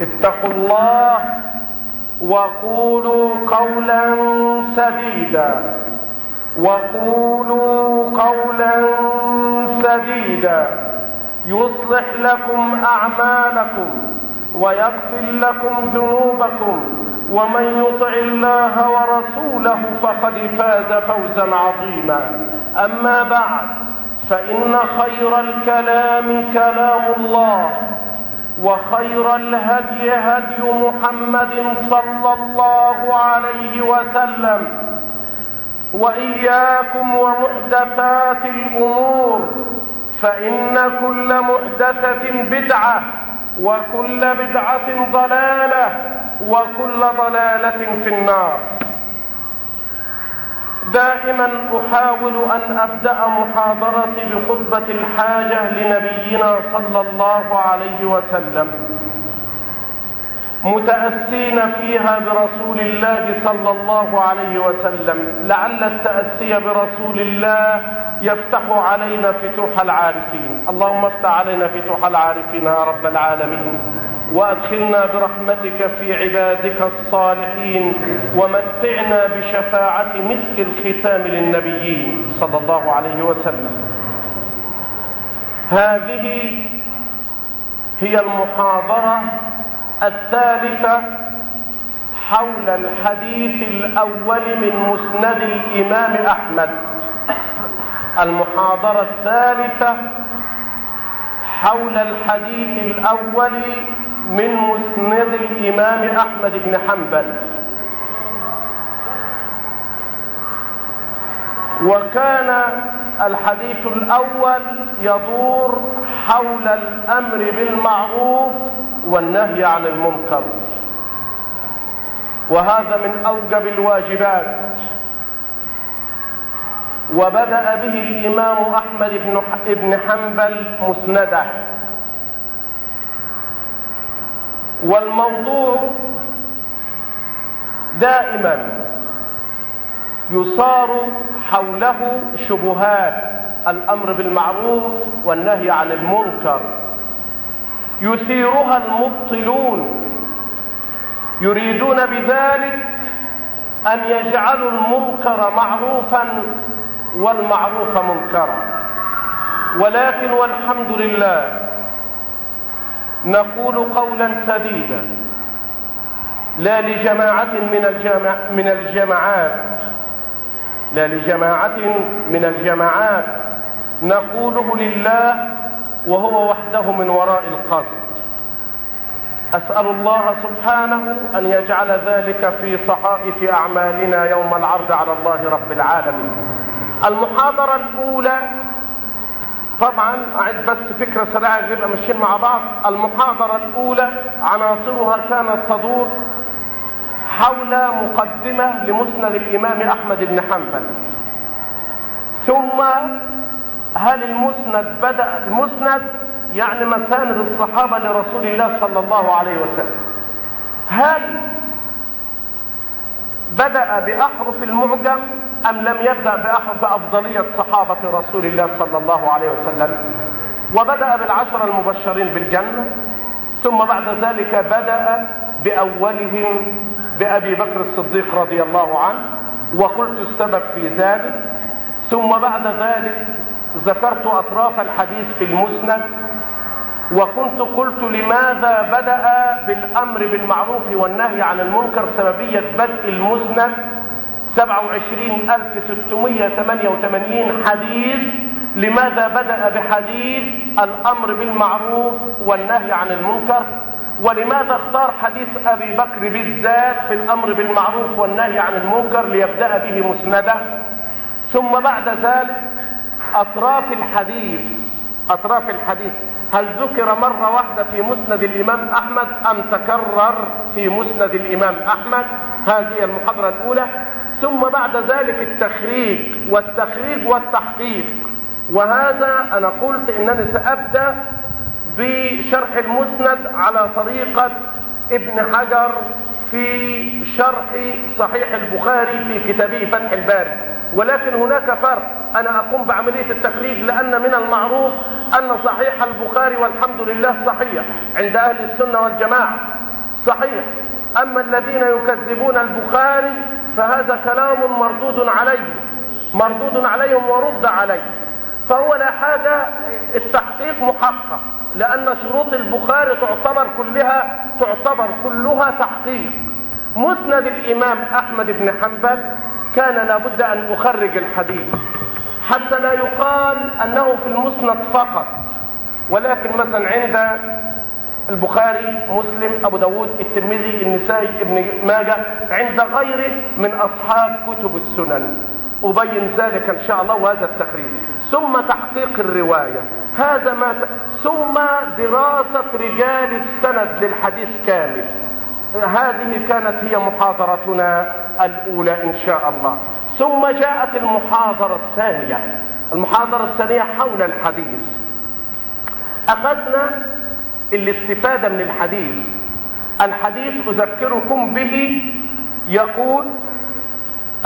اتقوا الله وقولوا قولا سديدا. وقولوا قولا سديدا. يصلح لكم أعمالكم ويغفر لكم ذنوبكم. ومن يطع الله ورسوله فقد فاز فوزا عظيما. أما بعد فإن خير الكلام كلام الله. وخير الهدي هدي محمد صلى الله عليه وسلم. وإياكم ومحدثات الأمور فإن كل محدثة بدعة وكل بدعة ضلالة وكل ضلالة في النار. دائما أحاول أن أبدأ محاضرتي بخطبة الحاجة لنبينا صلى الله عليه وسلم. متأسين فيها برسول الله صلى الله عليه وسلم. لعل التأسي برسول الله يفتح علينا فتوح العارفين. اللهم افتح علينا فتوح العارفين يا رب العالمين. وأدخلنا برحمتك في عبادك الصالحين ومتعنا بشفاعة مسك الختام للنبيين صلى الله عليه وسلم. هذه هي المحاضرة الثالثة حول الحديث الأول من مسند الإمام أحمد. المحاضرة الثالثة حول الحديث الأول من مسند الإمام أحمد بن حنبل. وكان الحديث الأول يدور حول الأمر بالمعروف والنهي عن المنكر. وهذا من أوجب الواجبات. وبدأ به الإمام أحمد بن حنبل مسنده. والموضوع دائما يصار حوله شبهات الأمر بالمعروف والنهي عن المنكر. يثيرها المبطلون يريدون بذلك أن يجعلوا المنكر معروفا والمعروف منكرا. ولكن والحمد لله نقول قولا سديدا لا لجماعة من الجماع من الجماعات لا لجماعة من الجماعات نقوله لله وهو وحده من وراء القصد. أسأل الله سبحانه أن يجعل ذلك في صحائف أعمالنا يوم العرض على الله رب العالمين. المحاضرة الأولى طبعا أعد بس فكرة سريعة نبقى ماشيين مع بعض. المحاضرة الأولى عناصرها كانت تدور حول مقدمة لمسند الإمام أحمد بن حنبل. ثم هل المسند بدأ المسند يعني مساند الصحابة لرسول الله صلى الله عليه وسلم؟ هل بدأ بأحرف المعجم أم لم يبدأ بأحرف أفضلية صحابة رسول الله صلى الله عليه وسلم؟ وبدأ بالعشر المبشرين بالجنة ثم بعد ذلك بدأ بأولهم بأبي بكر الصديق رضي الله عنه وقلت السبب في ذلك. ثم بعد ذلك ذكرت أطراف الحديث في المسند وكنت قلت لماذا بدأ بالأمر بالمعروف والنهي عن المنكر سببية بدء المسند؟ 27688 حديث. لماذا بدأ بحديث الأمر بالمعروف والنهي عن المنكر؟ ولماذا اختار حديث أبي بكر بالذات في الأمر بالمعروف والنهي عن المنكر ليبدأ به مسندا ثم بعد ذلك أطراف الحديث أطراف الحديث. هل ذكر مرة واحدة في مسند الإمام أحمد أم تكرر في مسند الإمام أحمد؟ هذه المحاضرة الأولى. ثم بعد ذلك التخريج والتخريج والتحقيق. وهذا أنا قلت أنني سأبدأ بشرح المسند على طريقة ابن حجر في شرح صحيح البخاري في كتابه فتح الباري. ولكن هناك فرق. أنا أقوم بعملية التخريج لأن من المعروف أن صحيح البخاري والحمد لله صحيح عند أهل السنة والجماعة. صحيح. أما الذين يكذبون البخاري فهذا كلام مردود عليه مردود عليهم ورد عليه فهو لا حاجة التحقيق محقق لأن شروط البخاري تعتبر كلها تعتبر كلها تحقيق. مسند الإمام أحمد بن حنبل كان لابد أن أخرج الحديث حتى لا يقال أنه في المسند فقط. ولكن مثلا عند البخاري مسلم أبو داود الترمذي النسائي ابن ماجه عند غيره من أصحاب كتب السنن. أبين ذلك إن شاء الله وهذا التخريج. ثم تحقيق الرواية. هذا ما ت... ثم دراسة رجال السند للحديث كامل. هذه كانت هي محاضرتنا الأولى إن شاء الله. ثم جاءت المحاضرة الثانية. المحاضرة الثانية حول الحديث. أخذنا الاستفادة من الحديث. الحديث أذكركم به يقول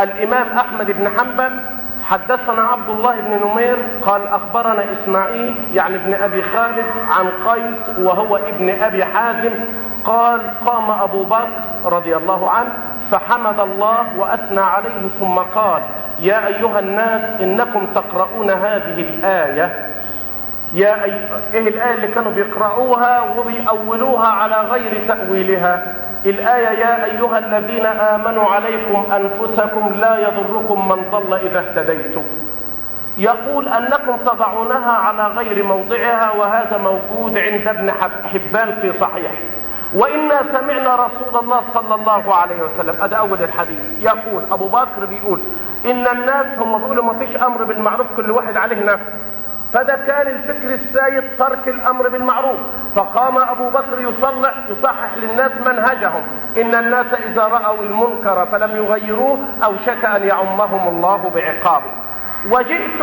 الإمام أحمد بن حنبل حدثنا عبد الله بن نمير قال أخبرنا إسماعيل يعني ابن أبي خالد عن قيس وهو ابن أبي حازم قال قام أبو بكر رضي الله عنه فحمد الله وأثنى عليه ثم قال يا أيها الناس إنكم تقرؤون هذه الآية يا أي... إيه الآية اللي كانوا بيقرأوها وبيأولوها على غير تأويلها؟ الآية يا أيها الذين آمنوا عليكم أنفسكم لا يضركم من ضل إذا اهتديتم. يقول أنكم تضعونها على غير موضعها وهذا موجود عند ابن حبان في صحيح. وإنا سمعنا رسول الله صلى الله عليه وسلم هذا أول الحديث. يقول أبو بكر بيقول إن الناس هم بيقولوا ما فيش أمر بالمعروف كل واحد عليه نفس فده كان الفكر السائد ترك الأمر بالمعروف فقام أبو بكر يصلح يصحح للناس منهجهم. إن الناس إذا رأوا المنكر فلم يغيروه اوشك أن يعمهم الله بعقابه. وجئت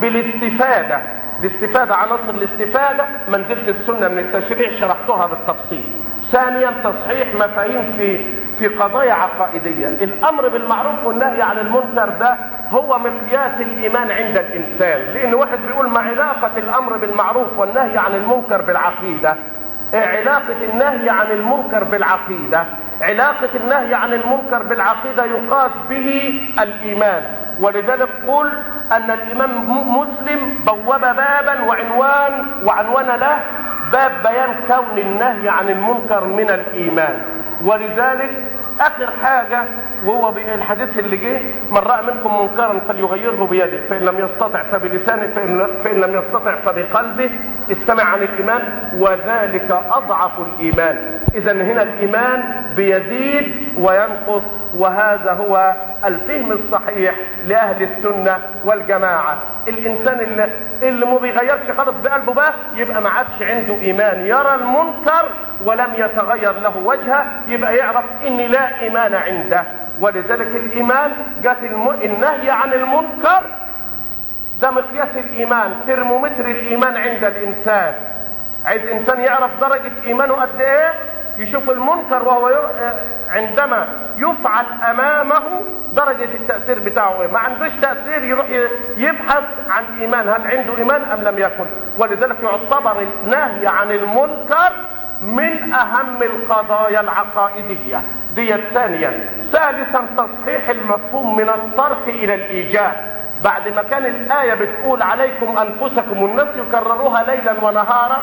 بالاستفادة. الاستفادة عناصر الاستفادة منزله السنة من التشريع شرحتها بالتفصيل. ثانيا تصحيح مفاهيم في في قضايا عقائدية. الأمر بالمعروف والنهي عن المنكر ده هو مقياس الإيمان عند الإنسان. لأن واحد بيقول ما علاقة الأمر بالمعروف والنهي عن المنكر بالعقيدة؟ علاقة النهي عن المنكر بالعقيدة. علاقة النهي عن المنكر بالعقيدة يقاس به الإيمان. ولذلك قل أن الإمام مسلم بوب بابا وعنوان وعنوان له باب بيان كون النهي عن المنكر من الإيمان. ولذلك آخر حاجة وهو الحديث اللي جه من رأى منكم منكرا فليغيره بيده فإن لم يستطع فبلسانه فإن, فإن لم يستطع فبقلبه استمع عن الإيمان وذلك أضعف الإيمان. إذا هنا الإيمان بيزيد وينقص وهذا هو الفهم الصحيح لأهل السنة والجماعة. الإنسان اللي, اللي ما بيغيرش خالص بقلبه بقى يبقى ما عادش عنده إيمان. يرى المنكر ولم يتغير له وجهه يبقى يعرف إن لا إيمان عنده. ولذلك الإيمان جت الم... النهي عن المنكر. ده مقياس الإيمان ترمومتر الإيمان عند الإنسان. عايز إنسان يعرف درجة إيمانه قد إيه؟ يشوف المنكر وهو عندما يفعل أمامه درجة التأثير بتاعه. إيه ما عندوش تأثير يروح يبحث عن إيمان هل عنده إيمان أم لم يكن. ولذلك يعتبر النهي عن المنكر من أهم القضايا العقائدية. دي ثانيا ثالثا تصحيح المفهوم من الطرح إلى الإيجاب. بعد ما كان الآية بتقول عليكم أنفسكم والناس يكرروها ليلا ونهارا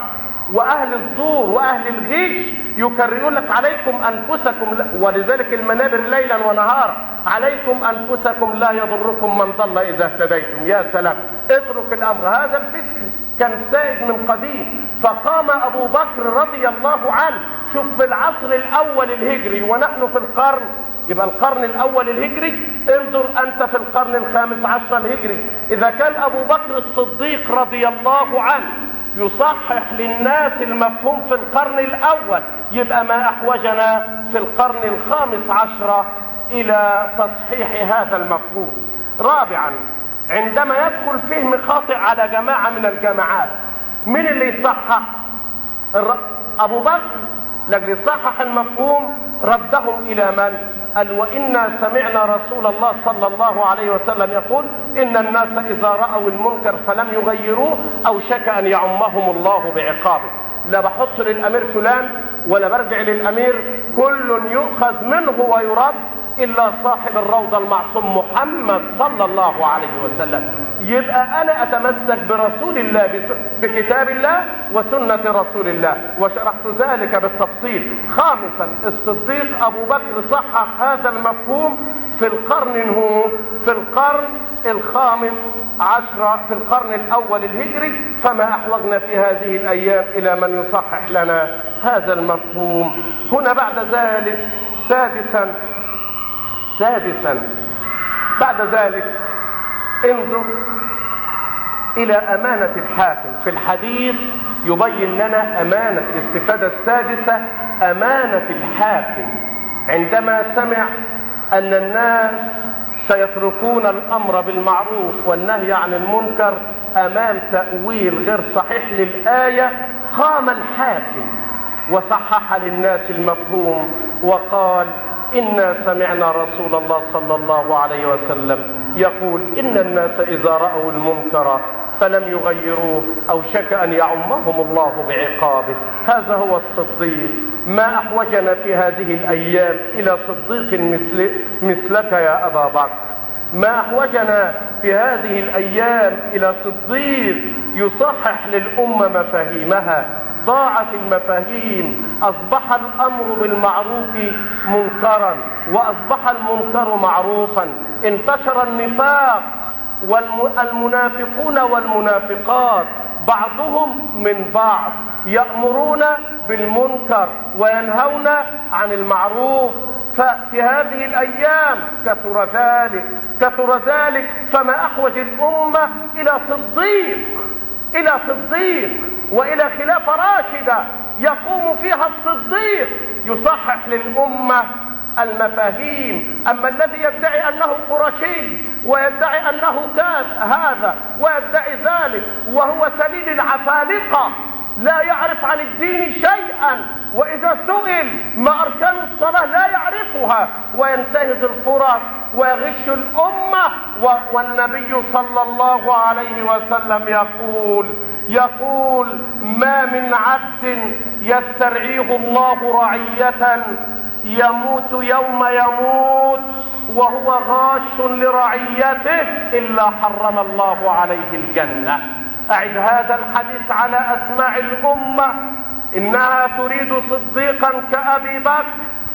وأهل الزور وأهل الغيش يكررون لك عليكم أنفسكم. ولذلك المنابر ليلا ونهارا عليكم أنفسكم لا يضركم من ضل إذا اهتديتم. يا سلام. اترك الأمر. هذا الفكر كان سائد من قديم. فقام أبو بكر رضي الله عنه. شوف في العصر الأول الهجري ونحن في القرن يبقى القرن الأول الهجري. انظر أنت في القرن الخامس عشر الهجري. إذا كان أبو بكر الصديق رضي الله عنه يصحح للناس المفهوم في القرن الأول. يبقى ما أحوجنا في القرن الخامس عشر إلى تصحيح هذا المفهوم. رابعا عندما يدخل فهم خاطئ على جماعة من الجماعات من اللي يصحح؟ أبو بكر. لكن يصحح المفهوم ردهم إلى من؟ قال وإنا سمعنا رسول الله صلى الله عليه وسلم يقول إن الناس إذا رأوا المنكر فلم يغيروه اوشك أن يعمهم الله بعقابه. لا بحط للأمير فلان ولا برجع للأمير كل يؤخذ منه ويرد إلا صاحب الروضة المعصوم محمد صلى الله عليه وسلم. يبقى أنا أتمسك برسول الله بكتاب الله وسنة رسول الله. وشرحت ذلك بالتفصيل. خامسا الصديق أبو بكر صحح هذا المفهوم في القرن هو في القرن الخامس عشر في القرن الأول الهجري. فما أحوجنا في هذه الأيام إلى من يصحح لنا هذا المفهوم. هنا بعد ذلك سادسا سادسا بعد ذلك انظر إلى أمانة الحاكم. في الحديث يبين لنا أمانة الاستفادة السادسة أمانة الحاكم. عندما سمع أن الناس سيتركون الأمر بالمعروف والنهي عن المنكر امام تأويل غير صحيح للآية قام الحاكم وصحح للناس المفهوم وقال إنا سمعنا رسول الله صلى الله عليه وسلم يقول إن الناس إذا رأوا المنكر فلم يغيروه أو شك أن يعمهم الله بعقابه. هذا هو الصديق. ما أحوجنا في هذه الأيام إلى صديق مثل مثلك يا أبا بكر. ما أحوجنا في هذه الأيام إلى صديق يصحح للأمة مفاهيمها. ضاعت المفاهيم. أصبح الأمر بالمعروف منكرا وأصبح المنكر معروفا. انتشر النفاق والمنافقون والمنافقات بعضهم من بعض يأمرون بالمنكر وينهون عن المعروف. ففي هذه الأيام كثر ذلك كثر ذلك. فما احوج الأمة إلى صديق إلى صديق وإلى خلافة راشدة يقوم فيها الصديق. يصحح للأمة المفاهيم. أما الذي يدعي أنه قرشي ويدعي أنه كان هذا ويدعي ذلك وهو سليل العفالقة لا يعرف عن الدين شيئا. وإذا سئل ما أركان الصلاة لا يعرفها. وينتهز الفرص ويغش الأمة. والنبي صلى الله عليه وسلم يقول يقول ما من عبد يسترعيه الله رعية يموت يوم يموت وهو غاش لرعيته إلا حرم الله عليه الجنة. أعد هذا الحديث على أسماع الأمة. إنها تريد صديقا كأبي بكر.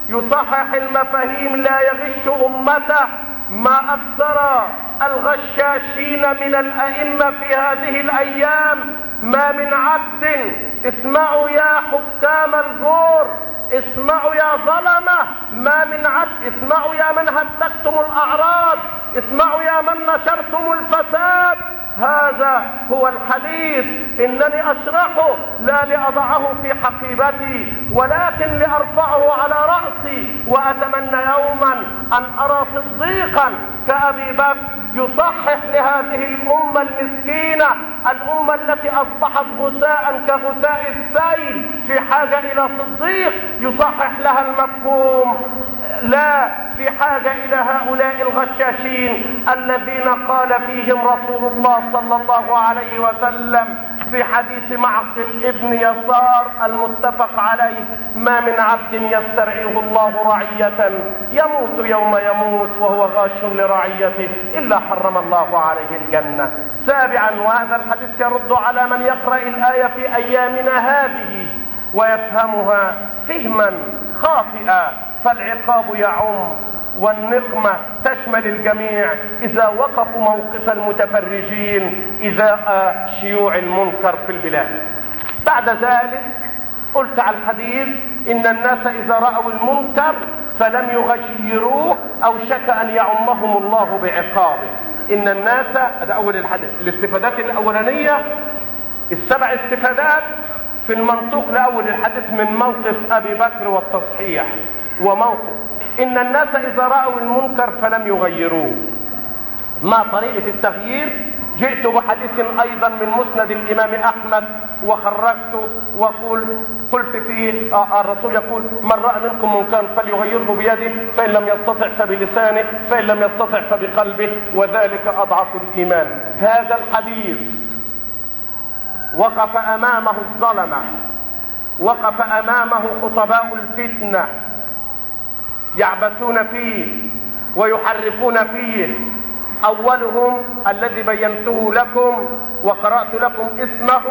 يصحح المفاهيم لا يغش أمته. ما أكثر الغشاشين من الأئمة في هذه الأيام. ما من عبد. اسمعوا يا حكام الجور اسمعوا يا ظلمة ما من عبد اسمعوا يا من هتكتم الأعراض اسمعوا يا من نشرتم الفساد. هذا هو الحديث إنني أشرحه لا لأضعه في حقيبتي ولكن لأرفعه على رأسي وأتمنى يوما أن أرى صديقا كأبي بكر يصحح لهذه الأمة المسكينة الأمة التي أصبحت غثاء كغثاء السيل في حاجة إلى صديق يصحح لها المفهوم. لا في حاجة إلى هؤلاء الغشاشين الذين قال فيهم رسول الله صلى الله عليه وسلم في حديث معقل ابن يسار المتفق عليه ما من عبد يسترعيه الله رعية يموت يوم يموت وهو غاش لرعيته إلا حرم الله عليه الجنة. سابعا وهذا الحديث يرد على من يقرأ الآية في أيامنا هذه ويفهمها فهما خاطئا فالعقاب يعم. والنقمة تشمل الجميع إذا وقفوا موقف المتفرجين إذاء شيوع المنكر في البلاد. بعد ذلك قلت على الحديث إن الناس إذا رأوا المنكر فلم يغيروه أو شك أن يعمهم الله بعقابه. إن الناس هذا أول الحديث الاستفادات الأولانية السبع استفادات في المنطوق لأول الحديث من موقف أبي بكر والتصحيح وموقف إن الناس إذا رأوا المنكر فلم يغيروه. ما طريقة التغيير جئت بحديث أيضا من مسند الإمام أحمد وخرجته وقل قلت فيه آه الرسول يقول من رأى منكم منكرا فليغيره بيده فإن لم يستطع فبلسانه فإن لم يستطع فبقلبه وذلك أضعف الإيمان. هذا الحديث وقف أمامه الظلمة وقف أمامه خطباء الفتنة يعبثون فيه ويحرفون فيه. أولهم الذي بينته لكم وقرأت لكم اسمه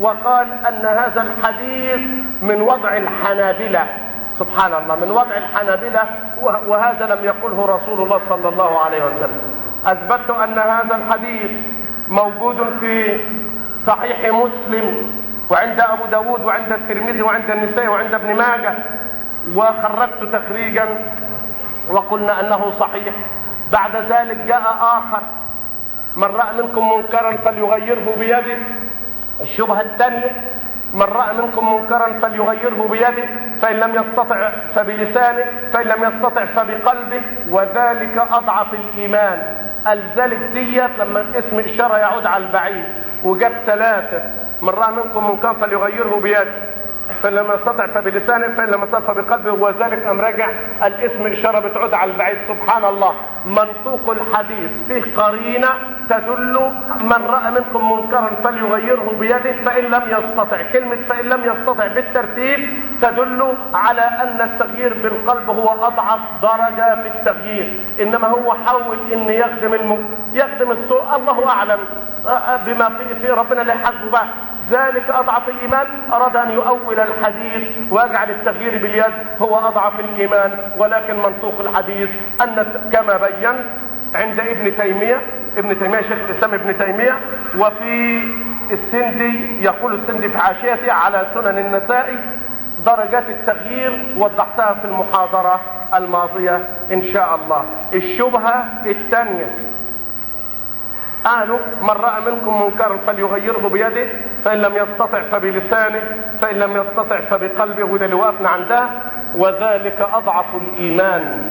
وقال أن هذا الحديث من وضع الحنابلة. سبحان الله من وضع الحنابلة وهذا لم يقله رسول الله صلى الله عليه وسلم. أثبتت أن هذا الحديث موجود في صحيح مسلم وعند أبو داود وعند الترمذي وعند النسائي وعند ابن ماجه. وخرجت تخريجا وقلنا أنه صحيح. بعد ذلك جاء آخر. من رأى منكم منكرا فليغيره بيده. الشبهة الثانية من رأى منكم منكرا فليغيره بيده فإن لم يستطع فبلسانه فإن لم يستطع فبقلبه. وذلك أضعف الإيمان. الذلك ديت لما اسم إشارة يعود على البعيد. وجاب ثلاثة. من رأى منكم منكرا فليغيره بيده. فان لم يستطع فبلسانه فان لم يستطع فبقلبه وذلك أم راجع الاسم اشاره بتعود على البعيد. سبحان الله. منطوق الحديث. فيه قرينة تدل من رأى منكم منكرا فليغيره بيده فإن لم يستطع. كلمة فإن لم يستطع بالترتيب تدل على أن التغيير بالقلب هو أضعف درجة في التغيير. إنما هو حاول إن يخدم الم... يخدم السوء. الله أعلم. بما في, ربنا اللي يحاسبه ذلك أضعف الايمان أراد أن يؤول الحديث ويجعل التغيير باليد هو أضعف الإيمان ولكن منطوق الحديث أن كما بين عند ابن تيمية ابن تيمية شيخ الإسلام ابن تيمية وفي السندي يقول السندي في حاشيته على سنن النسائي درجات التغيير وضحتها في المحاضرة الماضية إن شاء الله. الشبهة الثانية قالوا من رأى منكم منكرا فليغيره بيده فإن لم يستطع فبلسانه فإن لم يستطع فبقلبه وده اللي عندها وذلك أضعف الإيمان.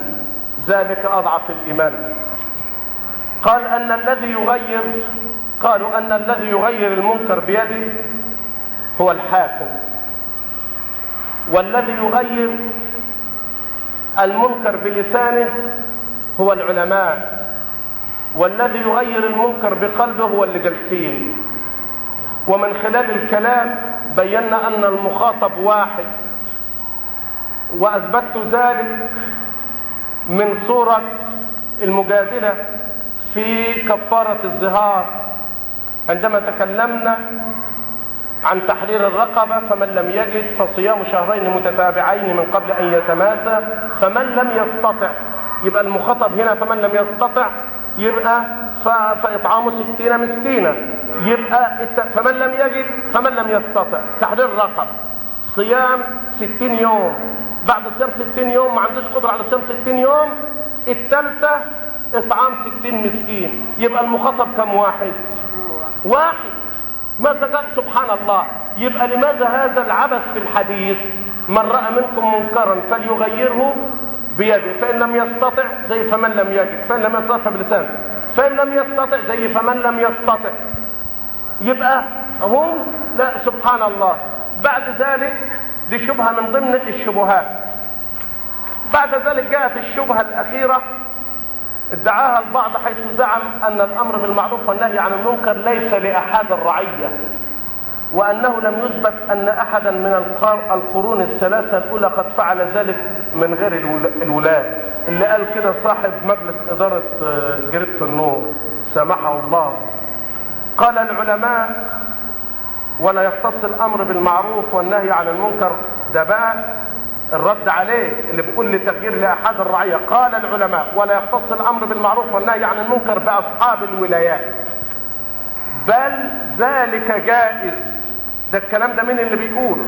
ذلك أضعف الإيمان. قال أن الذي يغير قالوا أن الذي يغير المنكر بيده هو الحاكم. والذي يغير المنكر بلسانه هو العلماء. والذي يغير المنكر بقلبه هو اللي جالسين ومن خلال الكلام بينا أن المخاطب واحد. وأثبتت ذلك من صورة المجادلة في كفارة الزهار. عندما تكلمنا عن تحرير الرقبة فمن لم يجد فصيام شهرين متتابعين من قبل أن يتماسى فمن لم يستطع يبقى المخاطب هنا فمن لم يستطع يبقى فإطعام ستين مسكينة يبقى فمن لم يجد فمن لم يستطع. تحرير رقب صيام ستين يوم. بعد صيام ستين يوم ما عندوش قدرة على صيام ستين يوم الثالثة إطعام ستين مسكين. يبقى المخاطب كم؟ واحد. واحد. ماذا قال؟ سبحان الله. يبقى لماذا هذا العبث في الحديث؟ من رأى منكم منكرا فليغيره بيده. فإن لم يستطع زي فمن لم يجد. فإن لم يستطع بلسانه فإن لم يستطع زي فمن لم يستطع. يبقى هم لا سبحان الله بعد ذلك دي شبهة من ضمن الشبهات. بعد ذلك جاءت الشبهة الأخيرة. ادعاها البعض حيث زعم أن الأمر بالمعروف والنهي عن المنكر ليس لأحد الرعية. وأنه لم يثبت أن أحدا من القرون الثلاثة الأولى قد فعل ذلك من غير الولاة اللي قال كده صاحب مجلس إدارة جريدة النور سامحه الله. قال العلماء ولا يختص الأمر بالمعروف والنهي عن المنكر. ده بقى الرد عليه اللي بيقول لتغيير لأحد الرعية. قال العلماء ولا يختص الأمر بالمعروف والنهي عن المنكر بأصحاب الولايات. بل ذلك جائز. ده الكلام ده مين اللي بيقول.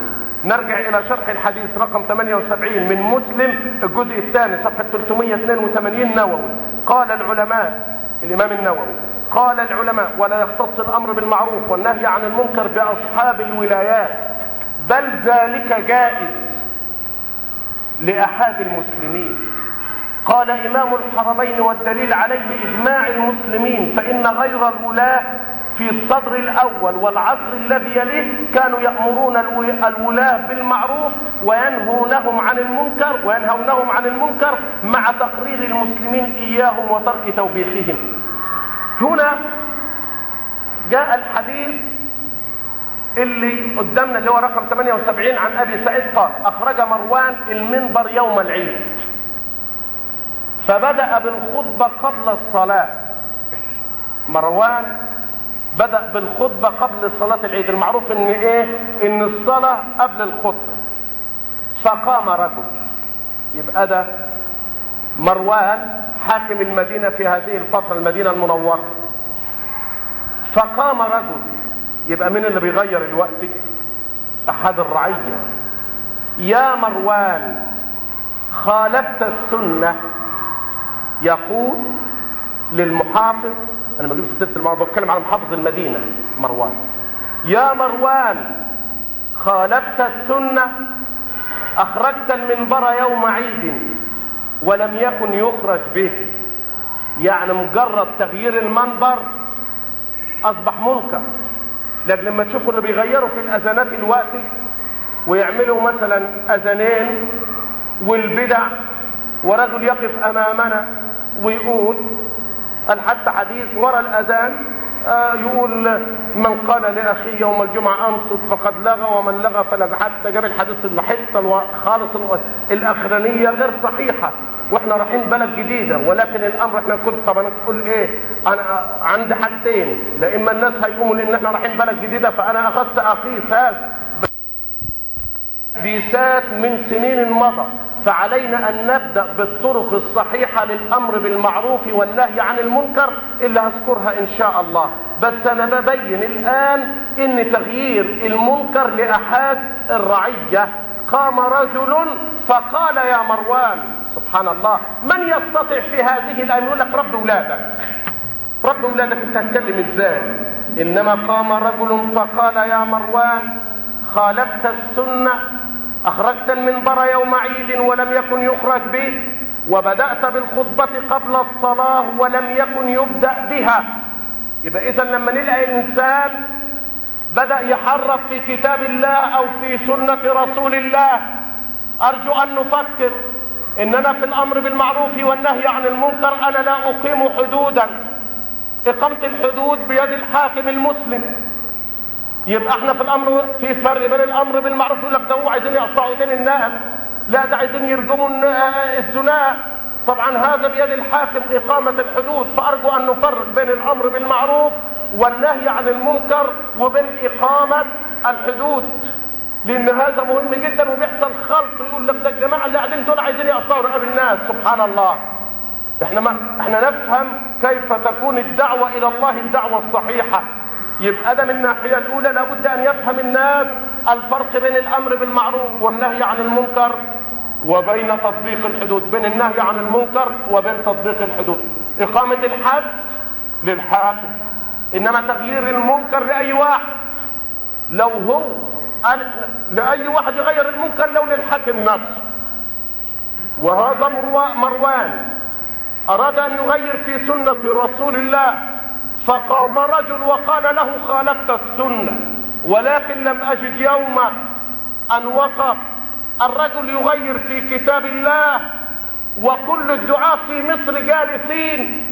نرجع إلى شرح الحديث رقم 78 من مسلم الجزء الثاني صفحة 382 نووي. قال العلماء الإمام النووي قال العلماء ولا يختص الأمر بالمعروف والنهي عن المنكر بأصحاب الولايات بل ذلك جائز لأحد المسلمين. قال إمام الحرمين والدليل عليه إجماع المسلمين فإن غير الولاة في الصدر الأول والعصر الذي يليه كانوا يأمرون الولاة بالمعروف وينهونهم عن المنكر وينهونهم عن المنكر مع تقرير المسلمين إياهم وترك توبيخهم. هنا جاء الحديث اللي قدامنا اللي هو رقم 78 عن أبي سعيد قال أخرج مروان المنبر يوم العيد. فبدأ بالخطبة قبل الصلاة. مروان بدأ بالخطبة قبل صلاة العيد. المعروف إن إيه؟ إن الصلاة قبل الخطبة. فقام رجل. يبقى ده مروان حاكم المدينة في هذه الفترة المدينة المنورة. فقام رجل. يبقى مين اللي بيغير الوقت؟ أحد الرعية. يا مروان خالفت السنة. يقول للمحافظ أنا ما جبت سيره الموضوع بتكلم على محافظ المدينة مروان. يا مروان خالفت السنة أخرجت المنبر يوم عيد ولم يكن يخرج به. يعني مجرد تغيير المنبر أصبح منكر. لكن لما تشوفوا اللي بيغيروا في الأذانات الوقت ويعملوا مثلا أذانين والبدع ورجل يقف أمامنا ويقول قال حتى حديث ورا الأذان آه يقول من قال لاخيه يوم الجمعة انصت فقد لغى ومن لغى فلغى. حتى جاب الحديث الحتة خالص الأخرانية غير صحيحة. وإحنا رايحين بلد جديدة ولكن الأمر إحنا كل طب أنا تقول إيه؟ أنا عندي حاجتين. لا إما الناس هيقوموا لأن إحنا رايحين بلد جديدة فأنا أخذت اقيس بيسات من سنين مضى فعلينا أن نبدأ بالطرق الصحيحة للأمر بالمعروف والنهي عن المنكر اللي هذكرها إن شاء الله. بس أنا ببين الآن إن تغيير المنكر لأحد الرعية. قام رجل فقال يا مروان سبحان الله من يستطيع في هذه الآية؟ يقول لك رب اولادك رب اولادك أنت هتكلم إزاي؟ إنما قام رجل فقال يا مروان خالفت السنة أخرجت المنبر يوم عيد ولم يكن يخرج به وبدأت بالخطبة قبل الصلاة ولم يكن يبدأ بها. يبقى اذا لما نلاقي إنسان بدأ يحرف في كتاب الله أو في سنة رسول الله أرجو أن نفكر إننا في الأمر بالمعروف والنهي عن المنكر أنا لا أقيم حدودا. إقامة الحدود بيد الحاكم المسلم. يبقى إحنا في الامر في فرق بين الامر بالمعروف يقول لك ده هو عايزين يقطعوا ايدين الناس لا ده عايزين يرجموا الزنا طبعا هذا بيد الحاكم إقامة الحدود. فأرجو أن نفرق بين الأمر بالمعروف والنهي عن المنكر وبين إقامة الحدود. لأن هذا مهم جدا وبيحصل خلط. يقول لك ده الجماعة اللي قاعدين دول عايزين يقطعوا رقاب الناس. سبحان الله. إحنا ما إحنا نفهم كيف تكون الدعوة إلى الله الدعوة الصحيحة. يبقى ده من الناحية الأولى لابد أن يفهم الناس الفرق بين الأمر بالمعروف والنهي عن المنكر وبين تطبيق الحدود بين النهي عن المنكر وبين تطبيق الحدود. إقامة الحد للحاكم إنما تغيير المنكر لأي واحد لو هو لأي واحد يغير المنكر لو للحاكم نفسه. وهذا مروان أراد أن يغير في سنة رسول الله فقام رجل وقال له خالفت السنة ولكن لم أجد يوما أن وقف الرجل يغير في كتاب الله وكل الدعاة في مصر جالسين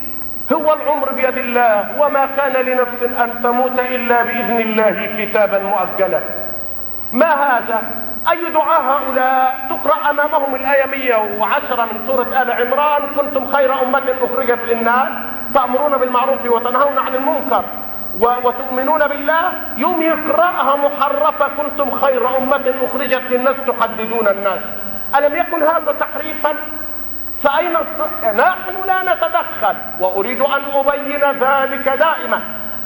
هو العمر بيد الله وما كان لنفس أن تموت إلا بإذن الله كتابا مؤجلا. ما هذا؟ أي دعاء هؤلاء؟ تقرأ أمامهم الآية 110 من سورة آل عمران كنتم خير أمة أخرجت للناس. تأمرون بالمعروف وتنهون عن المنكر وتؤمنون بالله يوم يقرأها محرفة كنتم خير أمة أخرجت للناس تحددون الناس. ألم يكن هذا تحريفا؟ فأين نحن لا نتدخل وأريد أن أبين ذلك دائما.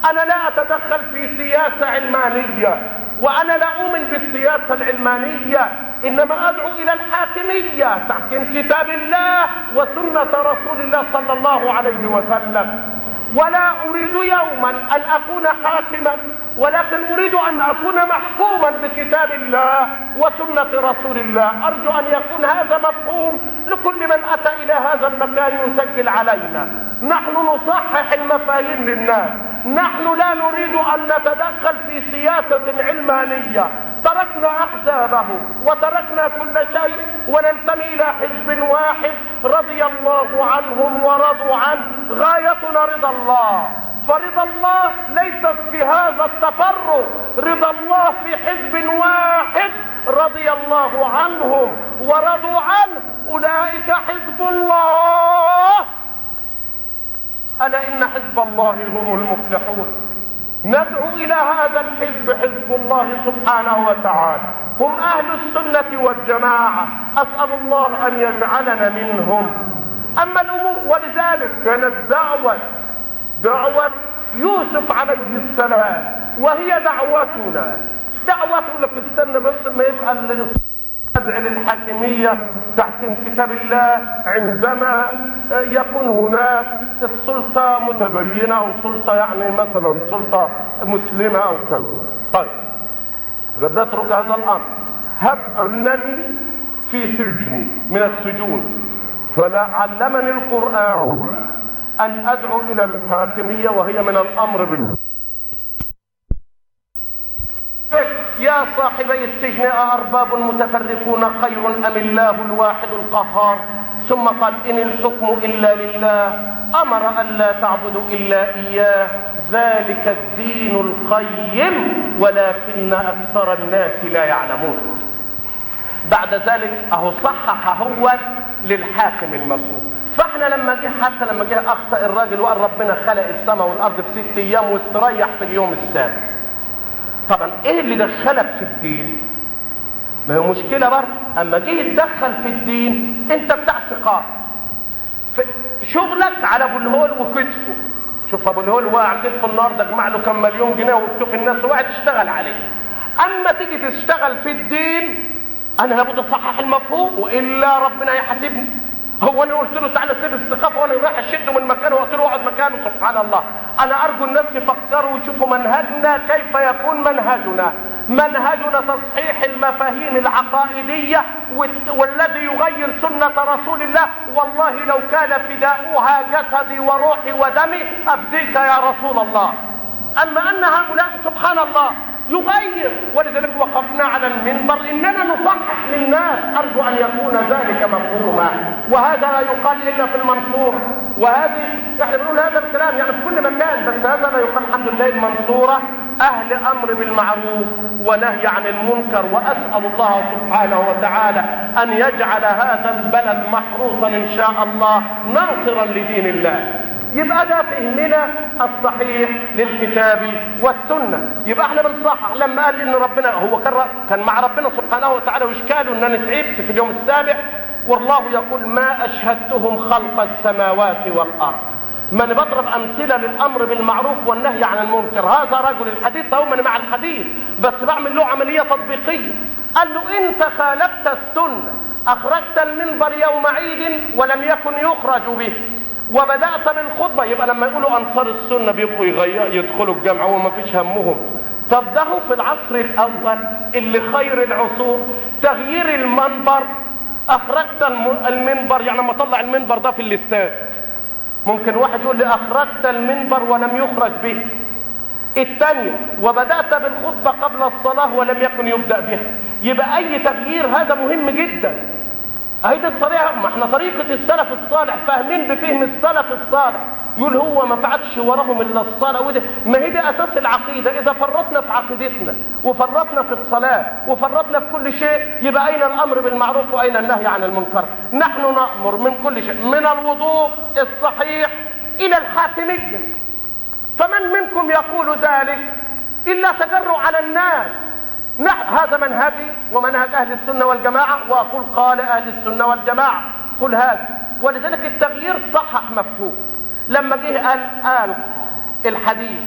أنا لا أتدخل في سياسة علمانية وأنا لا أؤمن بالسياسة العلمانية. إنما أدعو إلى الحاكمية تحكيم كتاب الله وسنة رسول الله صلى الله عليه وسلم. ولا أريد يوما أن أكون حاكما ولكن أريد أن أكون محكوما بكتاب الله وسنة رسول الله. أرجو أن يكون هذا مفهوم لكل من أتى إلى هذا المكان يسجل علينا. نحن نصحح المفاهيم للناس. نحن لا نريد أن نتدخل في سياسة علمانية. تركنا احزابهم وتركنا كل شيء وننتمي إلى حزب واحد رضي الله عنهم ورضوا عنه. غايتنا رضا الله. فرضا الله ليست في هذا التفرق. رضا الله في حزب واحد رضي الله عنهم ورضوا عنه. أولئك حزب الله. ألا إن حزب الله هم المفلحون. ندعو إلى هذا الحزب حزب الله سبحانه وتعالى. هم أهل السنة والجماعة. أسأل الله أن يجعلنا منهم. أما الأمور ولذلك كانت دعوة دعوة يوسف عليه السلام وهي دعوتنا. دعوتنا في استنى بس ما يبقى ادعي للحاكمية تحكيم كتاب الله عندما يكون هناك السلطة متبينة أو سلطة يعني مثلا سلطة مسلمة أو كذا. طيب نترك هذا الأمر. هب انني في سجن من السجون. فلا علمني القرآن أن أدعو إلى الحاكمية وهي من الأمر بالله يا صاحبي السجن أأرباب متفرقون خير أم الله الواحد القهار؟ ثم قال إن الحكم إلا لله أمر أن لا تعبدوا إلا إياه ذلك الدين القيم ولكن أكثر الناس لا يعلمون. بعد ذلك أهو صحح هو للحاكم المفروض فإحنا لما جه حتى لما جه أخطأ الراجل وقال ربنا خلق السماء والأرض في ست أيام واستريح في اليوم السابع طبعا إيه اللي دخلك في الدين؟ ما هي مشكلة برضه أما جه يتدخل في الدين أنت بتاع ثقافة. شغلك على أبو الهول وكتفه. شوف أبو الهول واقع كتفه النهارده اجمع له كم مليون جنيه وتشوف الناس وقعت تشتغل عليه. أما تيجي تشتغل في الدين أنا لابد أصحح المفهوم وإلا ربنا يحاسبني. هو أنا قلت له تعالى سيب الثقافه وأنا رايح اشده من مكانه. وقلت له اقعد مكانه. سبحان الله. أنا أرجو الناس يفكروا ويشوفوا منهجنا كيف يكون منهجنا. منهجنا تصحيح المفاهيم العقائدية والذي يغير سنة رسول الله. والله لو كان فداؤها جسدي وروحي ودمي أبديك يا رسول الله. أما أن هؤلاء سبحان الله يغير ولذلك وقفنا على المنبر. إننا نصحح للناس. أرجو أن يكون ذلك مفهوما. وهذا لا يقال إلا في المنصور. وهذه إحنا بنقول هذا الكلام يعني في كل مكان بس هذا لا يقال الحمد لله المنصورة. أهل أمر بالمعروف ونهي عن المنكر. وأسأل الله سبحانه وتعالى أن يجعل هذا البلد محروسا إن شاء الله ناصرا لدين الله. يبقى ده فهمنا الصحيح للكتاب والسنة. يبقى إحنا بنصحح. لما قال إن ربنا هو كان كان مع ربنا سبحانه وتعالى وإشكاله إن أنا تعبت في اليوم السابع والله يقول ما أشهدتهم خلق السماوات والأرض. من بضرب أمثلة للأمر بالمعروف والنهي عن المنكر. هذا رجل الحديث هو من مع الحديث بس بعمل له عملية تطبيقية. قال له انت خالفت السنة أخرجت المنبر يوم عيد ولم يكن يخرج به. وبدأت بالخطبة يبقى لما يقولوا أنصار السنة بيبقوا يغير يدخلوا الجامعة وما فيش همهم. طب ده في العصر الأول اللي خير العصور تغيير المنبر. أخرجت المنبر يعني لما طلع المنبر ده في الاستاد. ممكن واحد يقول لي أخرجت المنبر ولم يخرج به. الثانية وبدأت بالخطبة قبل الصلاة ولم يكن يبدأ بها. يبقى أي تغيير هذا مهم جدا. اهي دي الطريقة ما إحنا طريقة السلف الصالح فاهمين بفهم السلف الصالح. يقول هو ما فعلش وراهم إلا الصلاة وده ما هي دي أساس العقيدة. إذا فرطنا في عقيدتنا وفرطنا في الصلاة وفرطنا في كل شيء يبقى أين الأمر بالمعروف وأين النهي عن المنكر؟ نحن نأمر من كل شيء من الوضوء الصحيح إلى الحاكميه فمن منكم يقول ذلك؟ إلا تجرؤ على الناس. هذا منهجي ومنهج أهل السنة والجماعة وأقول قال أهل السنة والجماعة. قل هذا. ولذلك التغيير صحح مفهوم. لما جه قال قال الحديث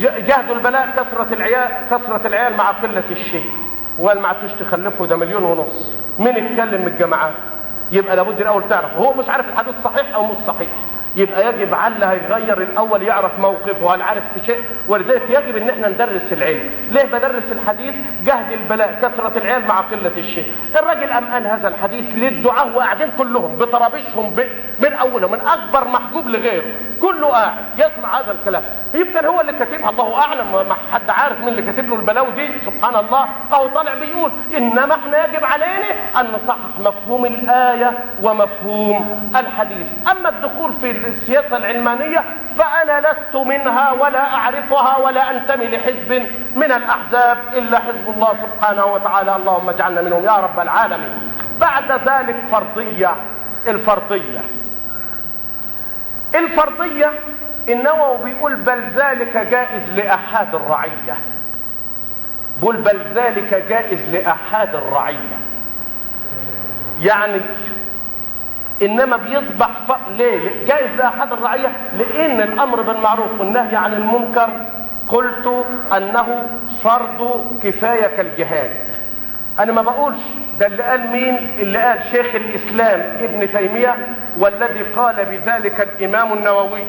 جهد البلاء كثرة العيال كثرة العيال مع قلة الشيء. وقال ما عرفتوش تخلفوا ده مليون ونص. مين اتكلم من الجماعات؟ يبقى لابد الأول تعرف. هو مش عارف الحديث صحيح أو مش صحيح. يبقى يجب على هيغير الأول يعرف موقفه. هل عارف شيء ولذلك يجب إن إحنا ندرس العلم. ليه بدرس الحديث؟ جهد البلاء كثرة العيال مع قلة الشيء. الراجل قام قال هذا الحديث للدعاء وقاعدين كلهم بطرابيشهم من اولهم من أكبر محجوب لغيره. كله قاعد يسمع هذا الكلام. يمكن هو اللي كاتبها الله أعلم ما حد عارف مين اللي كاتب له البلاوي دي. سبحان الله. أو طالع بيقول إنما إحنا يجب علينا أن نصحح مفهوم الآية ومفهوم الحديث. أما الدخول في السياسة العلمانية فأنا لست منها ولا أعرفها ولا أنتمي لحزب من الأحزاب إلا حزب الله سبحانه وتعالى. اللهم اجعلنا منهم يا رب العالمين. بعد ذلك فرضية الفرضية. الفرضية النووي بيقول بل ذلك جائز لأحد الرعية. بيقول بل ذلك جائز لأحد الرعية. يعني إنما بيصبح ف... ليه؟ جائز لأحد الرعية؟ لأن الأمر بالمعروف والنهي عن المنكر قلت أنه فرض كفاية كالجهاد. أنا ما بقولش ده اللي قال مين؟ اللي قال شيخ الإسلام ابن تيمية والذي قال بذلك الإمام النووي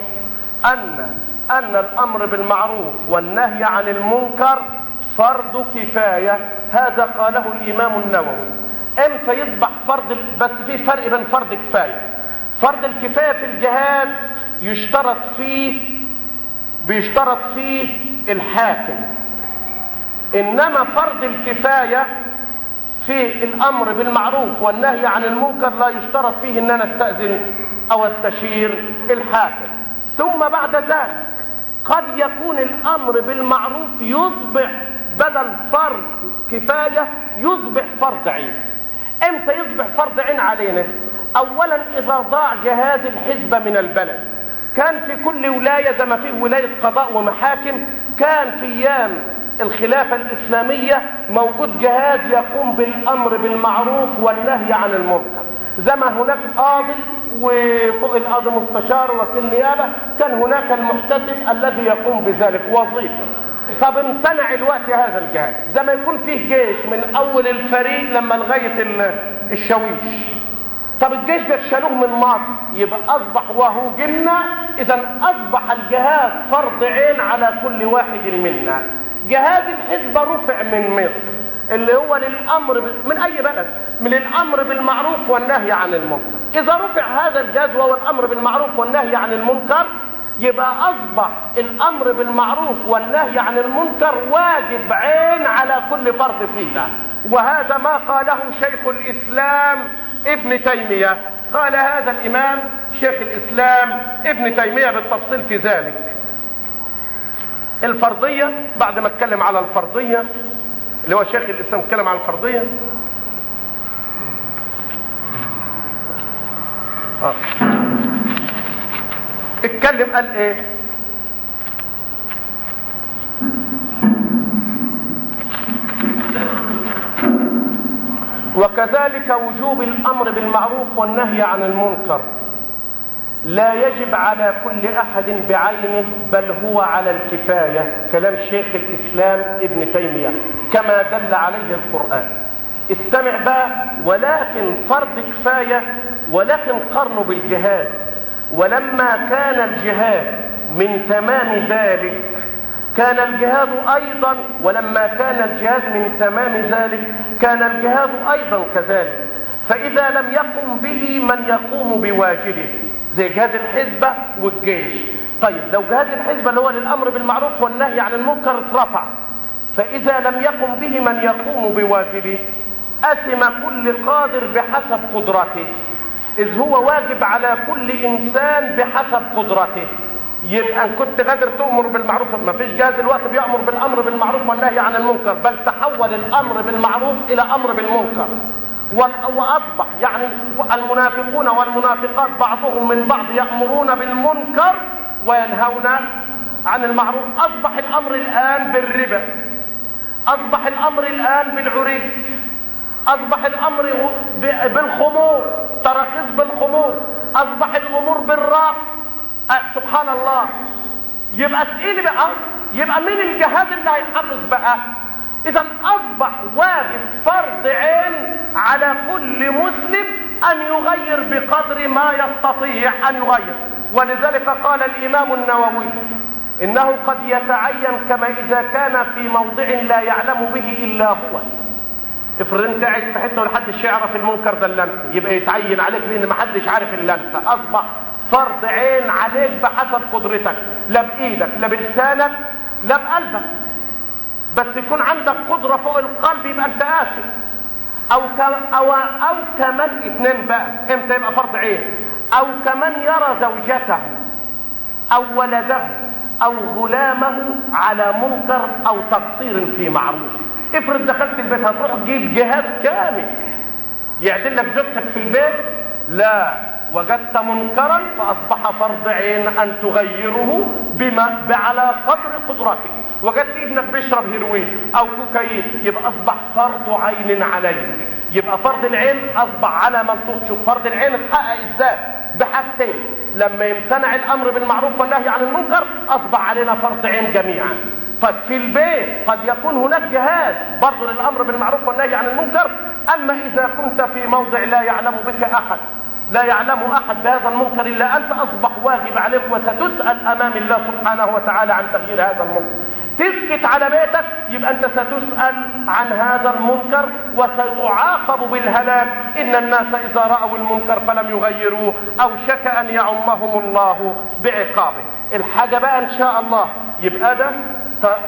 ان أن الأمر بالمعروف والنهي عن المنكر فرض كفاية. هذا قاله الإمام النووي. إمتى يصبح فرض بس في فرق بين فرض كفاية. فرض الكفاية في الجهاد يشترط فيه بيشترط فيه الحاكم. إنما فرض الكفاية في الأمر بالمعروف والنهي عن المنكر لا يشترط فيه إن أنا أستأذن أو أستشير الحاكم. ثم بعد ذلك قد يكون الأمر بالمعروف يصبح بدل فرض كفاية يصبح فرض عين إمتى يصبح فرض عين علينا؟ اولا إذا ضاع جهاز الحزب من البلد. كان في كل ولاية زي ما فيه ولاية قضاء ومحاكم كان في أيام الخلافة الإسلامية موجود جهاز يقوم بالأمر بالمعروف والنهي عن المنكر زي ما هناك قاضي وفوق القاضي مستشار وكيل نيابة كان هناك المحتسب الذي يقوم بذلك. وظيفة. طب امتنع الوقت هذا الجهاز. زي ما يكون فيه جيش من أول الفريق لما لغاية الشاويش. طب الجيش ده شالوه من مصر. يبقى أصبح وهو جنة. إذا أصبح الجهاز فرض عين على كل واحد منا. جهاز الحزب رفع من مصر اللي هو للأمر من أي بلد؟ من الأمر بالمعروف والنهي عن المنكر. إذا رفع هذا الجهاز وهو الأمر بالمعروف والنهي عن المنكر يبقى أصبح الأمر بالمعروف والنهي عن المنكر واجب عين على كل فرد فينا. وهذا ما قاله شيخ الإسلام ابن تيمية. قال هذا الإمام شيخ الإسلام ابن تيمية بالتفصيل في ذلك. الفرضية بعد ما اتكلم على الفرضية اللي هو شيخ الإسلام اتكلم على الفرضية. آه. اتكلم قال إيه؟ وكذلك وجوب الأمر بالمعروف والنهي عن المنكر. لا يجب على كل أحد بعينه بل هو على الكفاية كلام شيخ الإسلام ابن تيمية كما دل عليه القرآن. استمع بقى ولكن فرض كفاية ولكن قرن بالجهاد. ولما كان الجهاد من تمام ذلك كان الجهاد أيضا ولما كان الجهاد من تمام ذلك كان الجهاد أيضا كذلك. فإذا لم يقم به من يقوم بواجبه. زي جهاد الحزبة والجيش. طيب لو جهاد الحزبة اللي هو للأمر بالمعروف والنهي عن المنكر اترفع. فإذا لم يقم به من يقوم بواجبه أثم كل قادر بحسب قدرته إذ هو واجب على كل إنسان بحسب قدرته. يبقى إن كنت قادر تؤمر بالمعروف ما فيش جهاز الوقت بيأمر بالأمر بالمعروف والنهي عن المنكر بل تحول الأمر بالمعروف إلى أمر بالمنكر. وأصبح يعني المنافقون والمنافقات بعضهم من بعض يأمرون بالمنكر وينهون عن المعروف. أصبح الأمر الآن بالربا. أصبح الأمر الآن بالعري. أصبح الأمر بالخمور. تراخيص بالخمور. أصبح الأمور بالراق أه سبحان الله. يبقى تقيل بقى. يبقى مين الجهاد اللي هيحافظ بقى؟ إذا أصبح واجب فرض عين على كل مسلم أن يغير بقدر ما يستطيع أن يغير. ولذلك قال الإمام النووي إنه قد يتعين كما إذا كان في موضع لا يعلم به إلا هو. افرض انت قاعد في حتة ومحدش يعرف المنكر ده انت يبقى يتعين عليك لأن محدش عارف انت أصبح فرض عين عليك بحسب قدرتك. لا بإيدك لا بلسانك لا بقلبك. بس يكون عندك قدرة فوق القلب يبقى أنت قاسي. أو ك... أو أو كمن اثنين بقى. إمتى يبقى فرض عين؟ أو كمن يرى زوجته أو ولده أو غلامه على منكر أو تقصير في معروف. افرض دخلت البيت هتروح تجيب جهاز كامل يعدل لك زوجتك في البيت. لا وجدت منكرا فأصبح فرض عين أن تغيره بما على قدر قدرتك وجدت ابنك بيشرب هيروين أو كوكايين يبقى أصبح فرض عين عليك. يبقى فرض العين أصبح على من تشوف فرض العين اتحقق إزاي بحاجتين. لما يمتنع الأمر بالمعروف والنهي عن المنكر أصبح علينا فرض عين جميعا. طب في البيت قد يكون هناك جهاز. برضه للأمر بالمعروف والنهي عن المنكر. أما إذا كنت في موضع لا يعلم بك أحد لا يعلم أحد بهذا المنكر إلا أنت أصبح واجب عليك وستسال امام الله سبحانه وتعالى عن تغيير هذا المنكر. تسكت على بيتك يبقى أنت ستسأل عن هذا المنكر وستعاقب بالهلاك. إن الناس إذا رأوا المنكر فلم يغيروه اوشك أن يعمهم الله بعقابه. الحاجة بقى إن شاء الله يبقى ده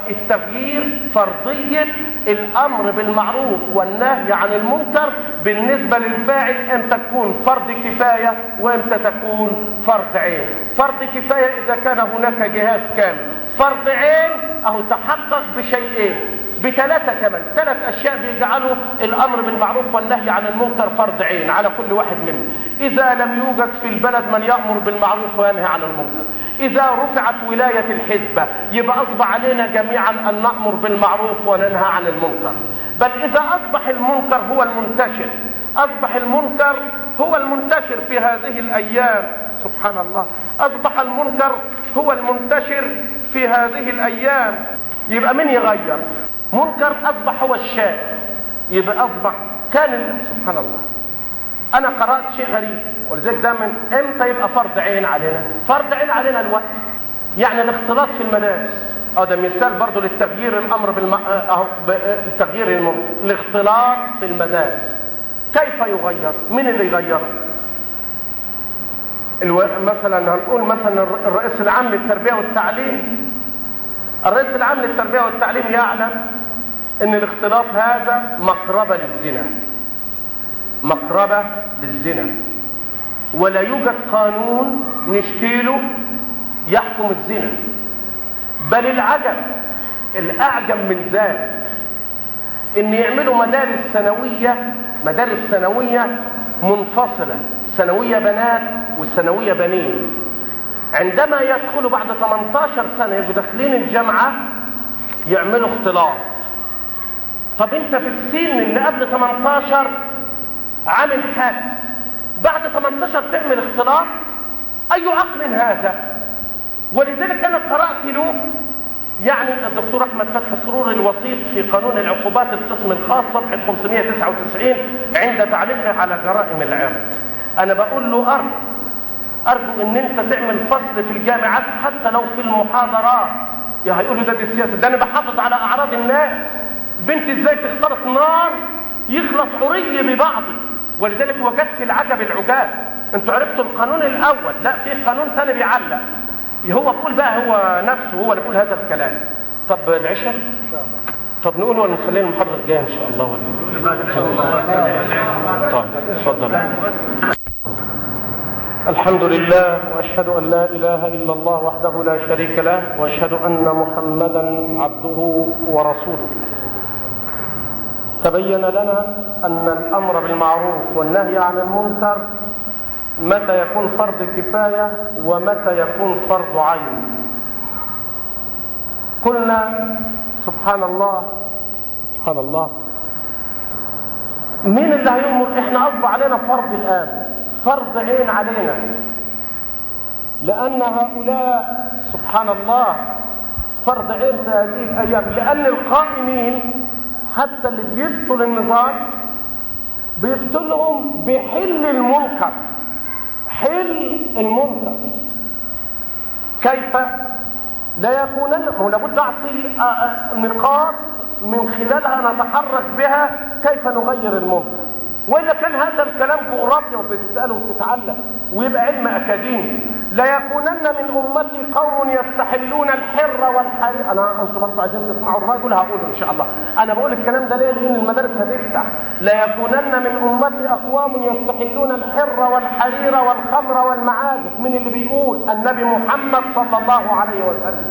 التغيير فرضية الأمر بالمعروف والنهي عن المنكر بالنسبة للفاعل إمتى تكون فرض كفاية وامتى تكون فرض عين. فرض كفاية إذا كان هناك جهاز كامل. فرض عين اهو تحقق بشيئين. بثلاثة كمان. ثلاث أشياء بيجعلوا الأمر بالمعروف والنهي عن المنكر فرض عين على كل واحد منهم. إذا لم يوجد في البلد من يأمر بالمعروف وينهى عن المنكر. إذا رفعت ولاية الحزبة يبقى أصبح علينا جميعا أن نأمر بالمعروف وننهى عن المنكر. بل إذا أصبح المنكر هو المنتشر أصبح المنكر هو المنتشر في هذه الأيام. سبحان الله. أصبح المنكر هو المنتشر في هذه الأيام. يبقى من يغير؟ منكر أصبح هو الشائع يبقى أصبح كان سبحان الله. أنا قرأت شيء غريب. ولذلك دايما إمتى يبقى فرض عين علينا؟ فرض عين علينا الوقت. يعني الاختلاط في المدارس آه ده مثال برضه للتغيير الأمر بالم... أهو تغيير المنكر الاختلاط في المدارس كيف يغير؟ مين اللي يغيره ألو... مثلا هنقول مثلا الرئيس العام للتربية والتعليم. الرئيس العام للتربية والتعليم يعلم إن الاختلاط هذا مقربة للزنا. مقربة للزنا. ولا يوجد قانون نشكيله يحكم الزنا. بل العجب الأعجب من ذلك إن يعملوا مدارس ثانويه مدارس ثانويه منفصلة ثانويه بنات والثانويه بنين. عندما يدخلوا بعد 18 سنة يبقوا داخلين الجامعة يعملوا اختلاط. طب أنت في السن اللي قبل 18 عامل حادث بعد 18 تعمل اختلاط أي عقل هذا؟ ولذلك أنا قرأت له يعني الدكتور أحمد فتحي سرور الوسيط في قانون العقوبات القسم الخاص صفحة 599 عند تعليقه على جرائم العرض. أنا بقول له ارجو أرجو إن أنت تعمل فصل في الجامعات حتى لو في المحاضرات يا هيقولوا ده دي السياسة ده أنا بحافظ على أعراض الناس. بنت إزاي تختلط نار يخلط عري ببعض. ولذلك وجدت العجب العجاب. أنتوا عرفتوا القانون الأول. لا في قانون ثاني بيعلق. هو بيقول بقى هو نفسه هو اللي بيقول هذا الكلام. طب العشاء؟ طب نقول ولا نخليها المحاضرة الجاية إن شاء الله ولا؟ طب اتفضل. الحمد لله وأشهد أن لا إله إلا الله وحده لا شريك له وأشهد أن محمدا عبده ورسوله. تبين لنا أن الأمر بالمعروف والنهي عن المنكر متى يكون فرض كفاية ومتى يكون فرض عين. قلنا سبحان الله سبحان الله مين اللي هيؤمر إحنا أصبح علينا فرض الآن. فرض عين علينا. لأن هؤلاء سبحان الله فرض عين في هذه الأيام لأن القائمين حتى اللي بيبطل النظام بيبطلهم بحل المنكر. حل المنكر. كيف؟ لا يكونن لابد أعطي نقاط من خلالها نتحرك بها كيف نغير المنكر. وإذا كان هذا الكلام جغرافيا وبتسأله وبتتعلم ويبقى علم أكاديمي لا يكونن من أمتي قوم يستحلون الحر والحرير أنا أنتم برضه عايزين تسمعوا الرجل هقوله إن شاء الله. أنا بقول الكلام ده ليه؟ لأن المدارس هتفتح لا يكونن من أمتي أقوام يستحلون الحر والحرير والخمر والمعازف. من اللي بيقول النبي محمد صلى الله عليه وسلم.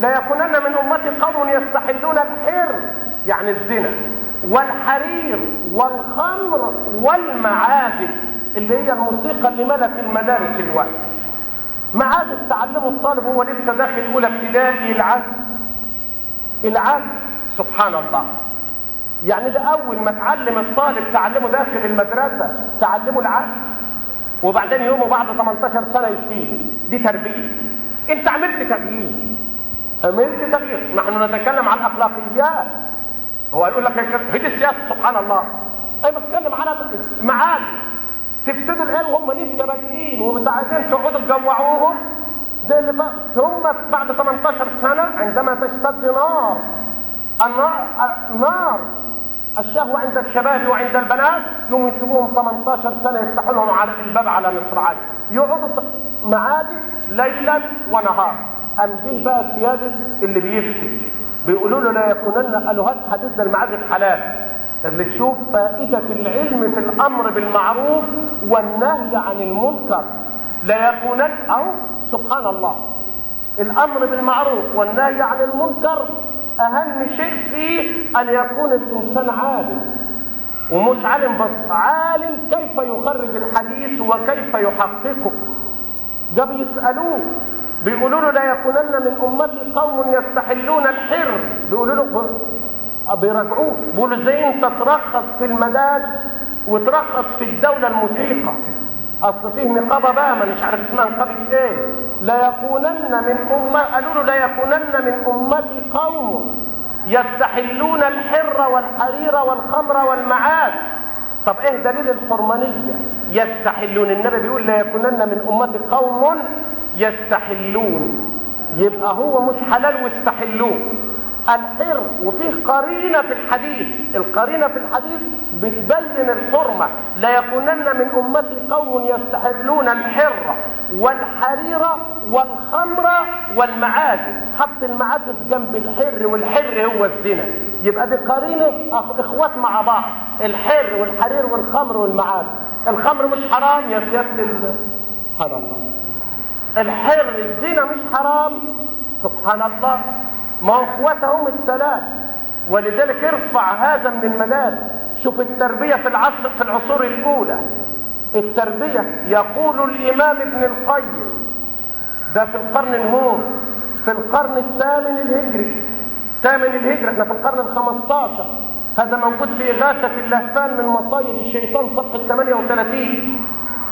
لا يكونن من أمتي قوم يستحلون الحر يعني الزنا والحرير والخمر والمعازف اللي هي الموسيقى اللي ملت المدارس الوقت. معازف تعلمه الطالب هو لسه داخل اولى ابتدائي العزف العزف سبحان الله يعني ده اول ما تعلم الطالب تعلمه داخل المدرسة تعلمه العزف وبعدين يومه بعد 18 سنة يشتيه دي تربية. انت عملت تغيير. عملت تغيير. نحن نتكلم عن أخلاقيات. هو يقول لك هي دي السياسة سبحان الله. أنا بتكلم على معاد. تفسدوا العيال وهم لسه بادئين ومتعودين تقعدوا تجوعوهم. زي اللي ثم بعد 18 سنة عندما تشتد نار النار نار الشهوة عند الشباب وعند البنات يوم يسيبوهم 18 سنة يفتحوا لهم على الباب على مصراعي يقعدوا معادي ليلا ونهار. أم دي بقى السيادة اللي بيفتي. بيقولوا له لا يكونن قالوا هات حديث ده المعازف حلال. اللي تشوف فائدة العلم في الأمر بالمعروف والنهي عن المنكر. لا يكونن أو سبحان الله. الأمر بالمعروف والنهي عن المنكر أهم شيء فيه أن يكون الإنسان عالم. ومش عالم بس عالم كيف يخرج الحديث وكيف يحققه. ده بيسألوه بيقولوا له لا يكونن من امتي قوم يستحلون الحر بيقولوا له بيراجعوه. بيقولوا إزاي أنت ترخص في المدارس وترخص في الدولة الموسيقى؟ أصل فيه نقابة بقى ما مش عارف اسمها نقابة إيه؟ لا يكونن من أمة قالوا له لا يكونن من امتي قوم يستحلون الحر والحرير والخمر والمعاد. طب إيه دليل الحرمانية؟ يستحلون. النبي بيقول لا يكونن من امتي قوم يستحلون. يبقى هو مش حلال واستحلوه. الحر وفيه قرينة في الحديث. القرينة في الحديث بتبين الحرمة. لا يكونن من أمتي قوم يستحلون الحر والحرير والخمر والمعازف حط المعازف جنب الحر والحر هو الزنا. يبقى دي قرينة إخوات مع بعض. الحر والحرير والخمر والمعازف الخمر مش حرام يا سيادة سبحان الله. الحر الزنا مش حرام. سبحان الله. ما هو اخواتهم الثلاث. ولذلك ارفع هذا من المدارس شوف التربية في العصر في العصور الأولى. التربية يقول الإمام ابن القيم. ده في القرن الهون في القرن الثامن الهجري. ثامن الهجري إحنا في القرن الخمستاشر. هذا موجود في إغاثة اللهفان من مصايد الشيطان صفحة 38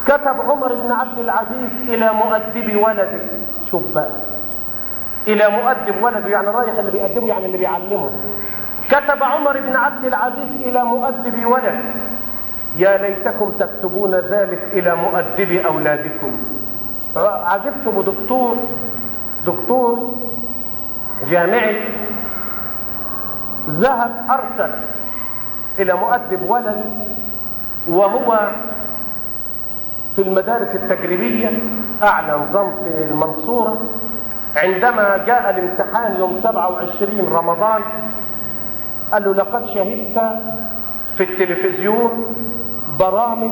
كتب عمر بن عبد العزيز إلى مؤدب ولده. شوف بقى. إلى مؤدب ولده يعني رايح اللي بيأدبه يعني اللي بيعلمه كتب عمر بن عبد العزيز إلى مؤدب ولد يا ليتكم تكتبون ذلك إلى مؤدب أولادكم. عجبت بدكتور دكتور جامعي. ذهب ارسل إلى مؤدب ولد وهو في المدارس التجريبية أعلى نظام في المنصورة. عندما جاء الامتحان يوم 27 رمضان قال له لقد شهدت في التلفزيون برامج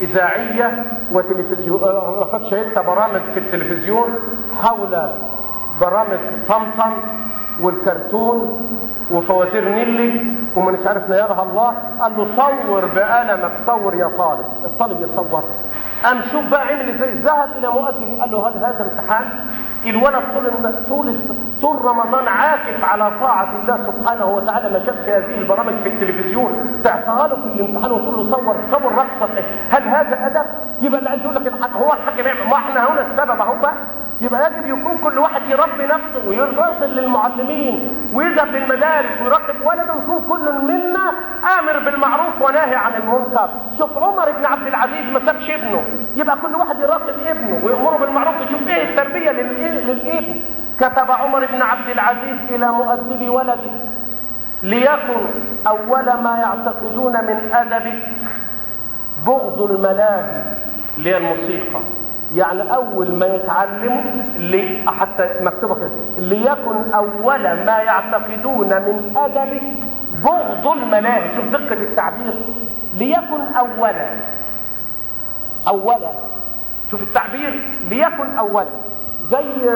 إذاعية وتلفزيون لقد شهدت برامج في التلفزيون حول برامج طمطم والكرتون وفواتير نيلي ومن عارف نيرها الله. قال له صور بقلمك صور يا طالب الطالب يصور. قام شوف بقى عمل إزاي ذهب إلى مؤدب وقال له هل هذا امتحان الولد طول طول طول رمضان عاكف على طاعة الله سبحانه وتعالى. ما شاف هذه البرامج في التلفزيون تعطيها له في الامتحان وتقول له صور صور رقصة. هل هذا أدب؟ يبقى اللي عايز يقول لك هو الحاكم يعمل ما إحنا هنا السبب أهو بقى. يبقى يجب يكون كل واحد يربي نفسه ويرسل للمعلمين ويذهب للمدارس ويراقب ولده ويكون كل منا آمر بالمعروف وناهي عن المنكر. شوف عمر بن عبد العزيز ما سابش ابنه. يبقى كل واحد يراقب ابنه ويأمره بالمعروف. يشوف إيه التربية للابن؟ كتب عمر بن عبد العزيز إلى مؤدب ولده. ليكن أول ما يعتقدون من ادبك بغض الملاهي الموسيقى يعني أول ما يتعلموا حتى مكتوبة كده ليكن أول ما يعتقدون من ادبك بغض الملاهي شوف دقة التعبير. ليكن اولا اولا شوف التعبير. ليكن اولا زي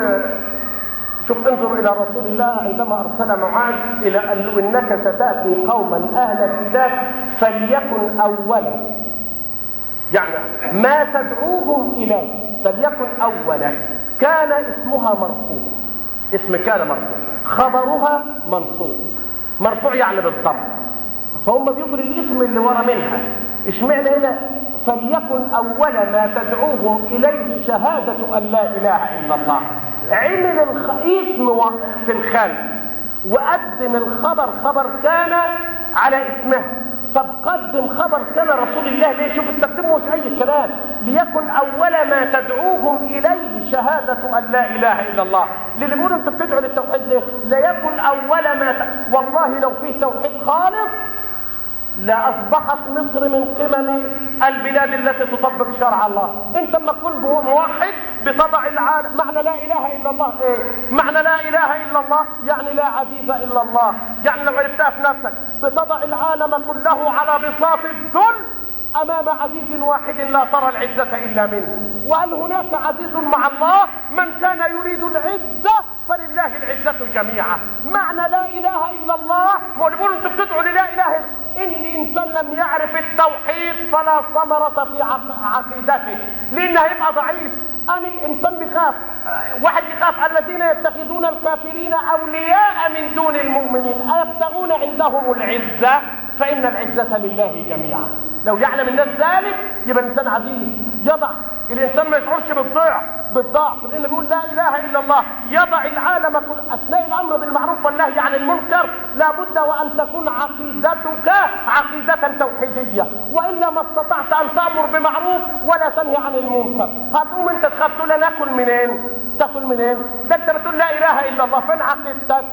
شوف انظر إلى رسول الله عندما أرسل معاذ إلى قال له إنك ستأتي قوما أهل كتاب فليكن اولا يعني ما تدعوهم إليه. فليكن اولا. كان اسمها مرفوع. اسم كان مرفوع. خبرها منصوب. مرفوع يعني بالضبط. فهم بيجروا الاسم اللي ورا منها. اشمعنى هنا؟ فليكن اول ما تدعوهم إليه شهادة أن لا إله إلا الله. عمل الاسم في الخلق. وقدم الخبر. خبر كان على اسمه. طب قدم خبر كان رسول الله ليه؟ شوف التقديم مش أي كلام. ليكن أول ما تدعوهم إليه شهادة أن لا إله إلا الله. اللي بيقولوا أنت بتدعوا للتوحيد ليه؟ ليكن أول ما ت... والله لو فيه توحيد خالص لاصبحت مصر من قمم البلاد التي تطبق شرع الله. أنت لما تكون موحد بتضع العالم معنى لا إله إلا الله إيه؟ معنى لا إله إلا الله يعني لا عزيز إلا الله. يعني لو عرفتها في نفسك بتضع العالم كله على بساط الذل أمام عزيز واحد لا ترى العزة إلا منه. وهل هناك عزيز مع الله؟ من كان يريد العزة فلله العزة جميعا. معنى لا إله إلا الله ما بيقولوا أنتوا بتدعوا للا إله إن الإنسان لم يعرف التوحيد فلا ثمرة في عقيدته. لأنه هيبقى ضعيف. أنا الإنسان بيخاف واحد يخاف الذين يتخذون الكافرين أولياء من دون المؤمنين. أيبتغون عندهم العزة؟ فإن العزة لله جميعا. لو يعلم الناس ذلك يبقى الإنسان عزيز يضع الإنسان ما يشعرش بالضعف بالضعف لأن بيقول لا إله إلا الله يضع العالم كل أثناء الأمر بالمعروف والنهي عن المنكر لابد وأن تكون عقيدتك عقيدة توحيدية وإلا ما استطعت أن تأمر بمعروف ولا تنهي عن المنكر هتقوم أنت تخاف تقول أنا آكل منين؟ تاكل منين؟ ده أنت بتقول لا إله إلا الله فين عقيدتك؟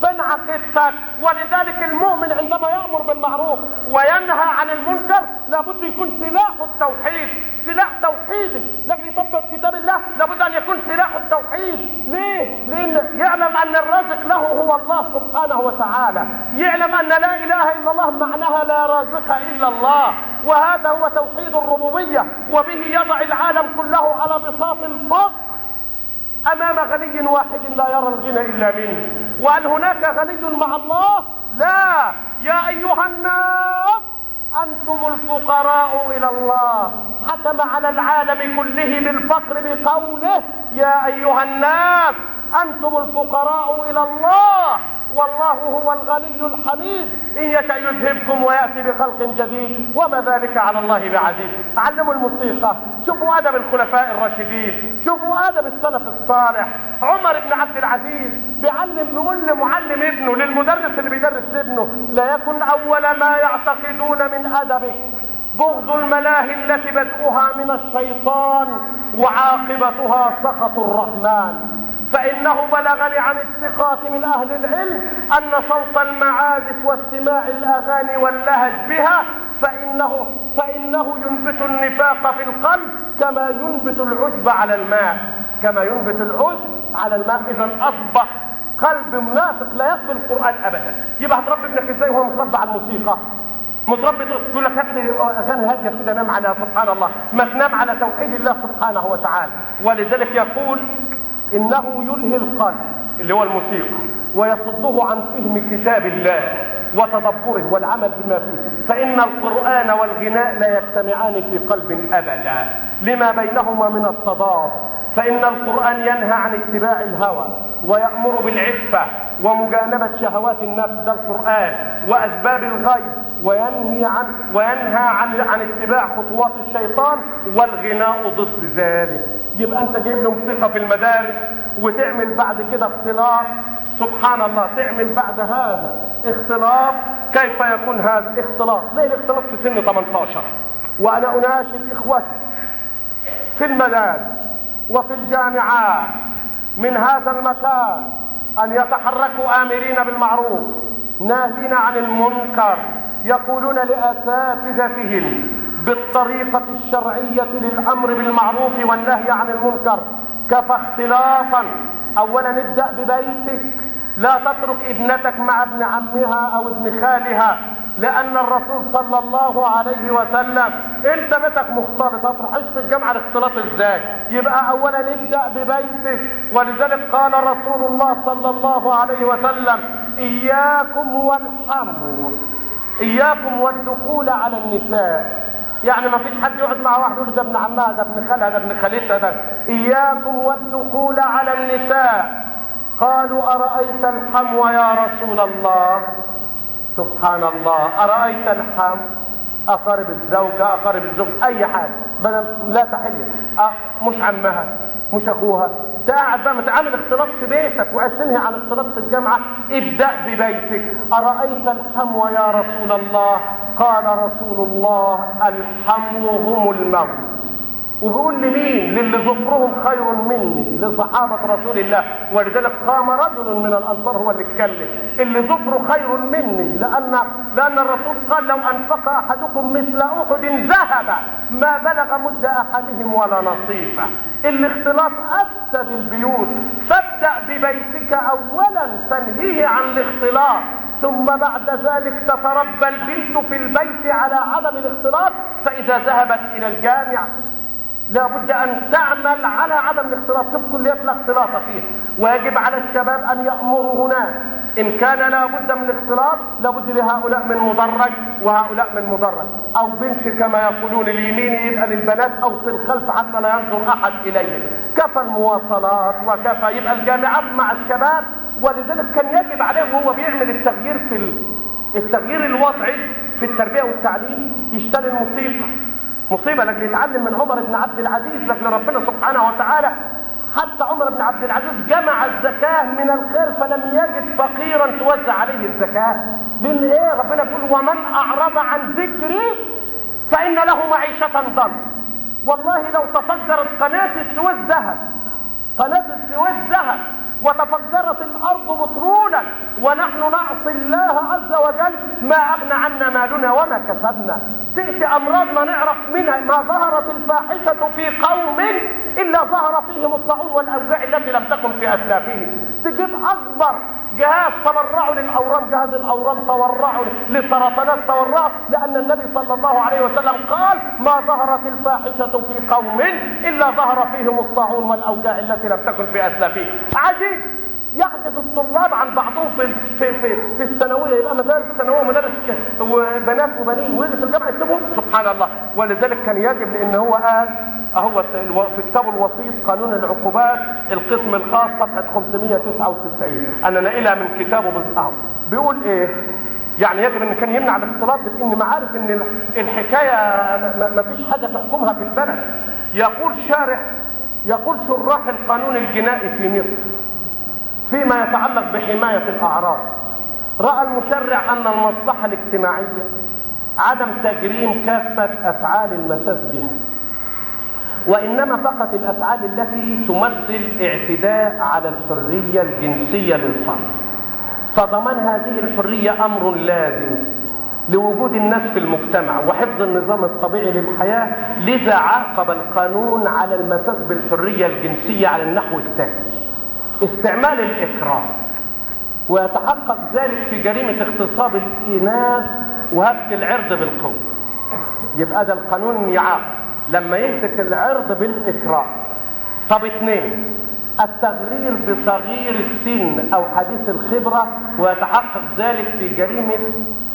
فين عقيدتك ولذلك المؤمن عندما يأمر بالمعروف وينهى عن المنكر لابد يكون سلاحه التوحيد. سلاح توحيدي لكن يطبق كتاب الله لابد أن يكون سلاحه التوحيد. ليه؟ لأن يعلم أن الرازق له هو الله سبحانه وتعالى. يعلم أن لا إله إلا الله معناها لا رازق إلا الله. وهذا هو توحيد الربوبية. وبه يضع العالم كله على بساط الفقر أمام غني واحد لا يرى الغنى إلا منه. وهل هناك غني مع الله؟ لا. يا أيها الناس أنتم الفقراء إلى الله. حكم على العالم كله بالفقر بقوله يا أيها الناس أنتم الفقراء إلى الله. والله هو الغني الحميد. إن يشاء يذهبكم ويأتي بخلق جديد. وما ذلك على الله بعزيز. علموا الموسيقى. شوفوا ادب الخلفاء الراشدين شوفوا ادب السلف الصالح عمر بن عبد العزيز بيعلم بيقول لمعلم ابنه للمدرس اللي بيدرس ابنه لا يكن أول ما يعتقدون من أدبك بغض الملاهي التي بدؤها من الشيطان وعاقبتها سخط الرحمن. فإنه بلغني عن الثقات من أهل العلم أن صوت المعازف واستماع الأغاني واللهج بها فإنه, فإنه ينبت النفاق في القلب كما ينبت العشب على الماء. كما ينبت العشب على الماء إذا أصبح قلب منافق لا يقبل القرآن أبدا. يبقى هتربي ابنك إزاي وهو متربى على الموسيقى؟ متربي تقول لك هات لي اغاني هادية كده نام على سبحان الله. ما تنام على توحيد الله سبحانه وتعالى. ولذلك يقول إنه يلهي القلب اللي هو الموسيقى ويصده عن فهم كتاب الله. وتدبره والعمل بما فيه. فإن القرآن والغناء لا يجتمعان في قلب أبدا. لما بينهما من التضاد. فإن القرآن ينهى عن اتباع الهوى ويأمر بالعفة ومجانبة شهوات النفس ده القرآن وأسباب الغي وينهي عن وينهى عن عن اتباع خطوات الشيطان والغناء ضد ذلك. يبقى انت جايب له موسيقى في المدارس وتعمل بعد كده اختلاط. سبحان الله تعمل بعد هذا اختلاط. كيف يكون هذا اختلاط؟ ليه الاختلاط في سن 18 وأنا أناشد إخوتي في المدارس وفي الجامعات من هذا المكان أن يتحركوا آمرين بالمعروف ناهين عن المنكر يقولون لأساتذتهم بالطريقة الشرعية للأمر بالمعروف والنهي عن المنكر. كفى اختلاطا أولا ابدأ ببيتك. لا تترك ابنتك مع ابن عمها أو ابن خالها لأن الرسول صلى الله عليه وسلم أنت بيتك مختلط. هتروحش في الجامعة الاختلاط إزاي؟ يبقى أولا ابدأ ببيتك. ولذلك قال رسول الله صلى الله عليه وسلم إياكم والحمو إياكم والدخول على النساء. يعني ما فيش حد يقعد مع واحد يقول ده ابن عمها ده ابن خالها ده ابن خالتها ده. إياكم والدخول على النساء. قالوا أرأيت الحمو يا رسول الله؟ سبحان الله أرأيت الحمو أقارب الزوجة أقارب الزوج أي حاجة بدل لا تحل. مش عمها. مش أخوها. قاعد بقى متعامل اختلاط في بيتك تنهي عن اختلاط في الجامعة. ابدأ ببيتك. أرأيت الحمو يا رسول الله؟ قال رسول الله الحمو هم الموت. وبيقول لمين للي ظفرهم خير مني لصحابة رسول الله. ولذلك قام رجل من الأنصار هو اللي اتكلم. اللي ظفره خير مني لأن لأن الرسول قال لو أنفق أحدكم مثل أحد ذهب ما بلغ مد أحدهم ولا نصيفه الاختلاط أفسد البيوت فابدأ ببيتك أولا تنهيه عن الاختلاط. ثم بعد ذلك تتربى البنت في البيت على عدم الاختلاط فإذا ذهبت إلى الجامع لابد أن تعمل على عدم الاختلاط. في كليات لا اختلاط فيها ويجب على الشباب أن يأمروا هناك. إن كان لابد من الاختلاط لابد لهؤلاء من مدرج وهؤلاء من مدرج أو بنت كما يقولون اليمين يبقى للبنات أو في الخلف حتى لا ينظر أحد اليه كفى المواصلات وكفى يبقى الجامعات مع الشباب. ولذلك كان يجب عليه وهو بيعمل التغيير في التغيير الوضعي في التربية والتعليم يشتري الموسيقى. مصيبة لاجل يتعلم من عمر بن عبد العزيز لاجل ربنا سبحانه وتعالى. حتى عمر بن عبد العزيز جمع الزكاة من الخير فلم يجد فقيرا توزع عليه الزكاة. لأن إيه؟ ربنا بيقول ومن أعرض عن ذكري فإن له معيشة ضنك والله لو تفجرت قناة السويس ذهب قناة السويس ذهب وتفجرت الأرض بترولا ونحن نعصي الله عز وجل ما أغنى عنا مالنا وما كسبنا. تأتي امراضنا نعرف منها ما ظهرت الفاحشة في قوم إلا ظهر فيهم الطاعون والأوجاع التي لم تكن في أسلافهم. تجيب أكبر جهاز تبرعوا للأورام جهاز الأورام تورعوا للسرطانات تورعوا لأن النبي صلى الله عليه وسلم قال ما ظهرت الفاحشة في قوم إلا ظهر فيهم الطاعون والأوجاع التي لم تكن في أسلافهم. عجيب يحدث الطلاب عن بعضهم في في في, في الثانوية. يبقى مدارس ثانويه ومدارس وبنات وبنين ويجي في الجامعة يكتبوا سبحان الله. ولذلك كان يجب لأن هو قال اهو في كتاب الوسيط قانون العقوبات القسم الخاص صفحة 599 أنا ناقلها من كتابه بالظهر بيقول إيه؟ يعني يجب إن كان يمنع الاختلاط لأن معارف إن الحكاية ما فيش حاجة تحكمها في البلد. يقول شارح يقول شراح القانون الجنائي في مصر. فيما يتعلق بحماية الأعراض. رأى المشرع أن المصلحة الاجتماعية عدم تجريم كافة أفعال المساس بها وإنما فقط الأفعال التي تمثل اعتداء على الحرية الجنسية للفرد. فضمان هذه الحرية أمر لازم لوجود الناس في المجتمع وحفظ النظام الطبيعي للحياة لذا عاقب القانون على المساس بالحرية الجنسية على النحو التالي. استعمال الإكراه ويتحقق ذلك في جريمة اغتصاب الإناث وهتك العرض بالقوة. يبقى ده القانون يعاقب. لما يمسك العرض بالإكراه طب اثنين التغرير بصغير السن أو حديث الخبرة ويتحقق ذلك في جريمة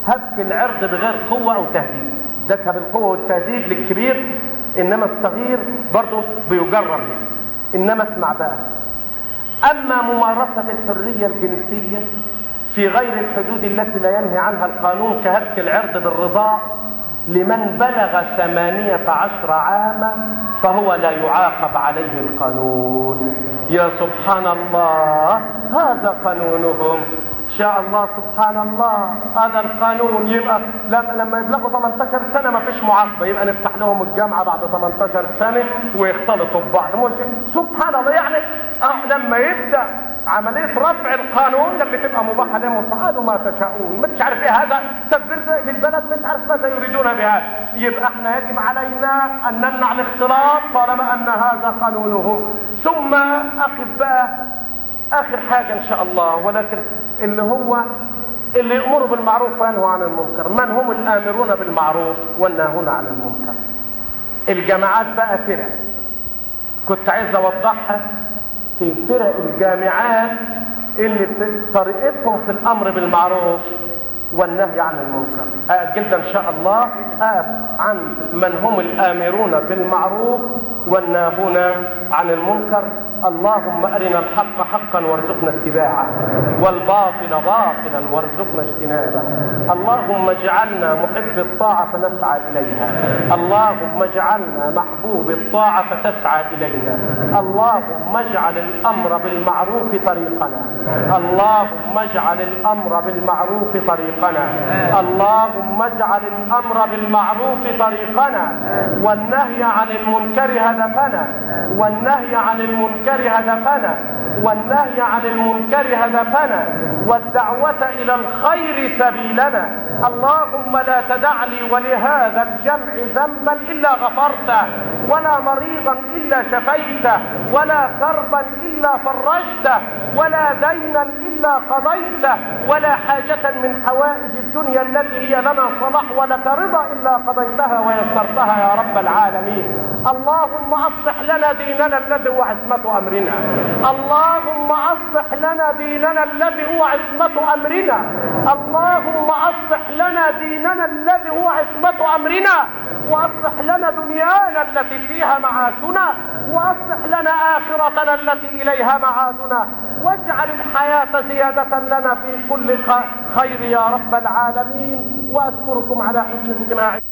هتك العرض بغير قوة أو تهديد. ده بالقوة والتهديد للكبير إنما الصغير برضه بيجرم إنما اسمع بقى. أما ممارسة الحرية الجنسية في غير الحدود التي لا ينهي عنها القانون كهتك العرض بالرضاع لمن بلغ ثمانية عشر عاما فهو لا يعاقب عليه القانون. يا سبحان الله هذا قانونهم. شاء الله سبحان الله. هذا القانون يبقى لما يبلغوا 18 سنة ما فيش معاقبة. يبقى نفتح لهم الجامعة بعد 18 سنة ويختلطوا ببعض. مش سبحان الله يعني آه لما يبدأ عملية رفع القانون اللي تبقى مباحة لهم وفعلوا ما تشاءون. مش عارف إيه هذا؟ تدبير للبلد مش عارف ماذا يريدون بهذا يبقى إحنا يجب علينا أن نمنع الاختلاط طالما أن هذا قانونهم ثم أقف بقى آخر حاجة إن شاء الله ولكن اللي هو اللي يأمروا بالمعروف وينهوا عن المنكر. من هم الآمرون بالمعروف والناهون عن المنكر؟ الجماعات بقى فرق. كنت عايز أوضحها في فرق الجامعات اللي طريقتهم في الأمر بالمعروف والنهي عن المنكر. أجلد إن شاء الله. أقف عن من هم الآمرون بالمعروف والناهون عن المنكر اللهم أرنا الحق حقا وارزقنا اتباعه والباطل باطلا وارزقنا اجتنابه. اللهم اجعلنا محب الطاعة فنسعى إليها. اللهم اجعلنا محبوب الطاعة فتسعى إلينا اللهم اجعل الأمر بالمعروف طريقنا. اللهم اجعل الأمر بالمعروف طريقنا. اللهم اجعل الأمر بالمعروف طريقنا. والنهي عن المنكر هدفنا والنهي عن المنكر هدفنا والنهي عن المنكر هدفنا والدعوة إلى الخير سبيلنا. اللهم لا تدع لي ولهذا الجمع ذنبا إلا غفرته ولا مريضا إلا شفيته ولا كربا إلا فرجته ولا دينا إلا قضيته ولا حاجة من حوائج الدنيا التي هي لنا صلاح ولك رضا إلا قضيتها ويسرتها يا رب العالمين. اللهم أصلح لنا ديننا الذي هو عصمة أمرنا. اللهم أصلح لنا ديننا الذي هو عصمة أمرنا. اللهم أصلح لنا ديننا الذي هو عصمة أمرنا. وأصلح لنا دنيانا التي فيها معاشنا. وأصلح لنا آخرتنا التي إليها معادنا. واجعل الحياة زيادة لنا في كل خير يا رب العالمين. وأشكركم على حسن استماعكم.